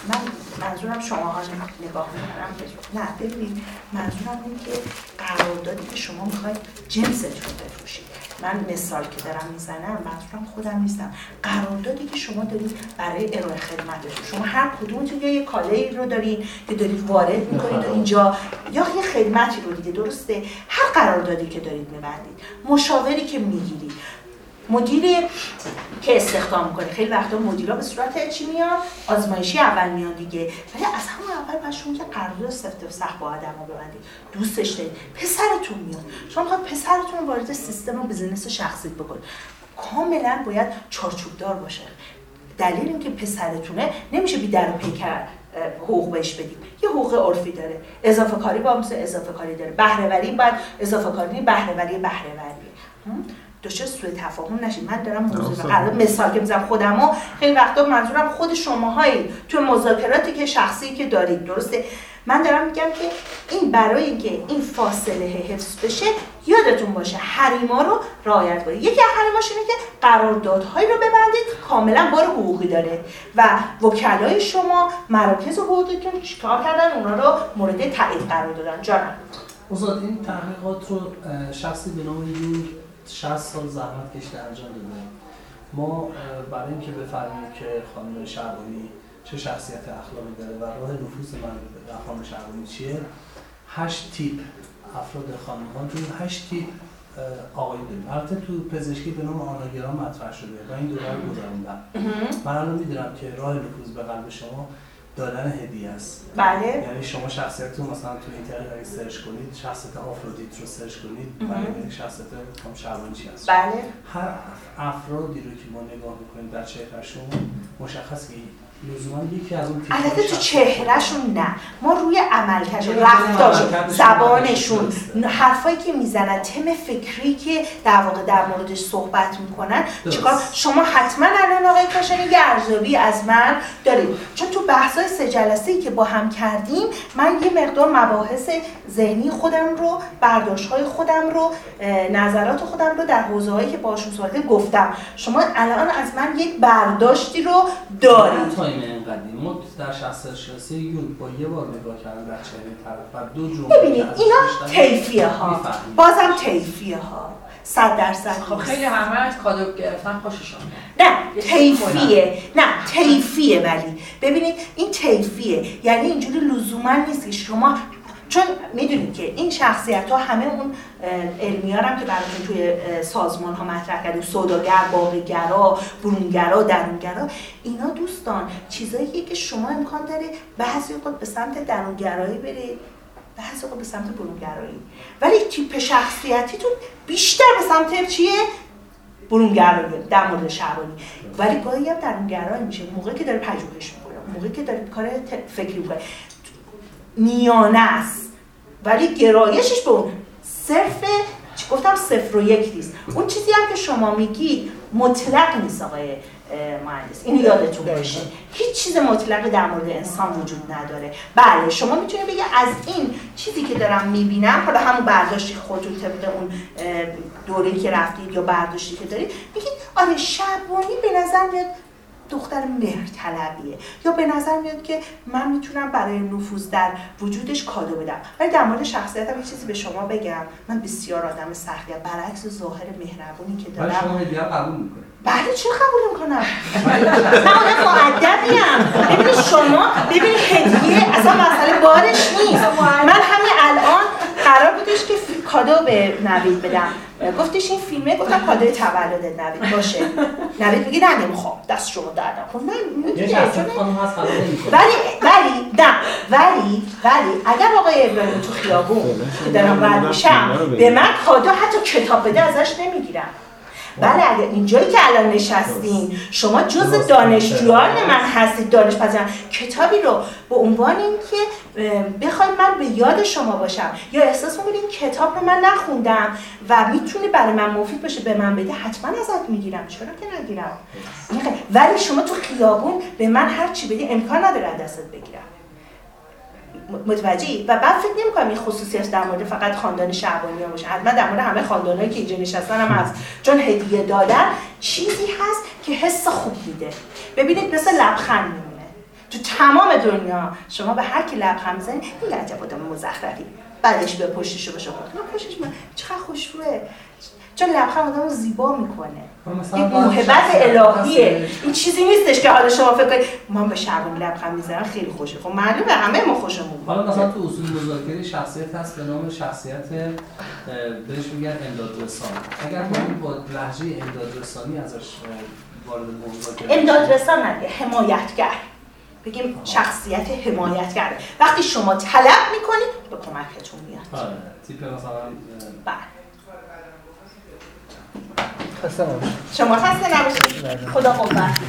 من منظورم شما ها نگاه می‌کنم. نه ببینید. منظورم اینه که قراردادی که شما می‌خواید جنستون بفروشید. من مثال که دارم می‌زنم منظورم خودم نیستم. قراردادی که شما دارید برای ارائه خدمت شما هر کدومتون یا یه کالایی رو دارید که دارید وارد می‌کنید اینجا یا یه خدمتی رو دیگه درسته؟ هر قراردادی که دارید میبندید. مشاوری که می‌گیرید. مدیر که استخدام می‌کنه. خیلی وقتا مدیرا به صورت چی میاد آزمایشی اول میاد دیگه. ولی از همون اول باید شما که قرارداد سفت و سخت با آدم رو ببندید دوستش دارید پسرتون میاد. شما می‌خواد پسرتون وارد سیستم و بیزینس شخصی بکنید کاملا باید چارچوبدار باشه. دلیل اینکه پسرتونه نمیشه بی در و پیکر حقوق بهش بدیم. یه حقوق عرفی داره. اضافه کاری با اضافه کاری داره. بهرهوری باید اضافه کاری بهرهوری بهرهوری. دچار سوء تفاهم نشید من دارم موضوع مثال که می‌زنم خودمو خیلی وقتا منظورم خود شماهایی تو مذاکراتی که شخصی که دارید. درسته؟ من دارم میگم که این برای اینکه این فاصله حفظ بشه یادتون باشه حریما رو رعایت کنید. یکی از حریماش اینه که قراردادهایی رو ببندید کاملا بار حقوقی داره. و وکلای شما مراکز حقوقیتون چیکار کردن؟ اونا رو مورد تایید قرار دادن. جانم. استاد این تحقیقات رو شخصی به نام 60 سال زحمت کشیده انجام داده. ما برای اینکه بفهمیم که خانم شعبانی چه شخصیت اخلاقی داره و راه نفوذ من و خانم شعبانی چیه هشت تیپ افراد خانوادتون هشتی آقای داریم. البته تو پزشکی به نام آناگرام مطرح شده و این دوره رو گذروندم من الان می‌دونم که راه نفوذ به قلب شما دادن هدیه است. بله. یعنی شما شخصیتتون مثلا تو اینترنت اگه سرچ کنید شخصیت آفرودیت رو سرچ کنید برای شخصیت هم شهربانی چی هست بله. هر افرادی رو که ما نگاه می‌کنیم در چهرهشون مشخص که البته تو چهرهشون نه. ما روی عملکرد رفتارشون زبانشون. حرفایی که می‌زنن تم فکری که در واقع در موردش صحبت می‌کنن. چیکار؟ شما حتما الان آقای کاشانی یه ارزیابی از من دارید. چون تو بحثای سه جلسه ای که با هم کردیم من یه مقدار مباحث ذهنی خودم رو برداشت های خودم رو نظرات خودم رو در حوزه هایی که باشون صحبت گفتم. شما الان از من یک برداشتی رو دارید. اینقدر. ما در شخصیت شناسی یون با یه بار نگاه کردن در چهره طرف و دو جمله ببینید اینا تیفیه ها. بازم تیفیه ها. صد درصد خب خیلی همه از کادو گرفتن خوششون نه تیفیه. نه تیفیه ولی. ببینید این تیفیه. یعنی اینجوری لزوما نیست که شما چون می‌دونید که این شخصیت ها همه اون علمیار هم که براتون توی سازمان ها مطرح کردیم سوداگر، باقیگرا، برونگرا، درونگرا اینا دوستان چیزاییه که شما امکان داره بعضی اوقات به سمت درونگرایی برید بعضی اوقات به سمت برونگرایی. ولی تیپ شخصیتیتون بیشتر به سمت چیه؟ برونگرایی در مورد شعبانی ولی گاهی هم درونگرایی میشه. موقعی که داره پژوهش می‌کنه موقعی که داره کار فکری می‌کنه. میانه است. ولی گرایشش به اون صرف چی گفتم؟ صفر و یک نیست. اون چیزی هم که شما میگید مطلق نیست آقای مهندس. اینو یادتون باشه. هیچ چیز مطلقی در مورد انسان وجود نداره. بله شما می‌تونید بگید از این چیزی که دارم می‌بینم حالا همون برداشتی که خودتون طبق اون اه، دوره‌ای که رفتید یا برداشتی که دارید میگید آره شبانی به نظر میاد دختر مهر طلبیه یا به نظر میاد که من می‌تونم برای نفوذ در وجودش کادو بدم. ولی در مورد شخصیتم یه چیزی به شما بگم. من بسیار آدم سختیم برعکس ظاهر مهربونی که شما دارم. هدیه رو قبول می‌کنید بله چه قبول می‌کنم؟ من آدم معدبیم ببینید شما ببینید هدیه اصلا مسئله بارش نیست. من همین الان قرار بودش که فی- کادو به نوید بدم. گفتش این فیلمه گفتم کادوی تولد نوید باشه. نوید میگه نه نمی‌خوام. دست شما دردم خب نه میگه ولی ولی نه. ولی ولی اگر آقای ابراهیم تو خیابون که دارم رد میشم به من کادو حتی کتاب بده ازش نمی‌گیرم. بله اگر اینجایی که الان نشستین شما جز دانشجویان من هستید دانش پذیرم کتابی رو به عنوان اینکه اه، بخواید من به یاد شما باشم یا احساس می‌کنید این کتاب رو من نخوندم و می‌تونه برای من مفید باشه به من بده حتما ازت می‌گیرم. چرا که نگیرم؟ ولی شما تو خیابون به من هر چی بدی امکان نداره دستت بگیرم. متوجهی. و بعد فکر نمی‌کنم این خصوصیت در مورد فقط خاندان شعبانی ها باشه. حتما در مورد همه خاندانایی که اینجا نشستن هم هست. چون هدیه دادن چیزی هست که حس خوب میده. ببینید مثل لبخند میمونه. تو تمام دنیا شما به هر کی لبخند می‌زنید این عجب آدم مزخرفی. بعدش به پشتش رو بشه پشتش من چقدر خوشروه. چون لبخند آدم رو زیبا می‌کنه. این موهبت الهیه. این چیزی نیستش که حالا شما فکر کنید من به شعبانی لبخند می‌زنم خیلی خوشه. خب معلومه همه ما خوشمون. حالا مثلا تو اصول مذاکره شخصیت هست به نام شخصیت بهش میگن امدادرسان. اگر ما با لحجه امدادرسانی ازش اه، وارد مذاکره امداد رسان نگه حمایتگر. بگیم شخصیت حمایتگر. وقتی شما طلب می‌کنید به کمکتون میاد. آره تیپ مثلا بله. خسته نباشید. شما خسته نباشید. خدا قوت.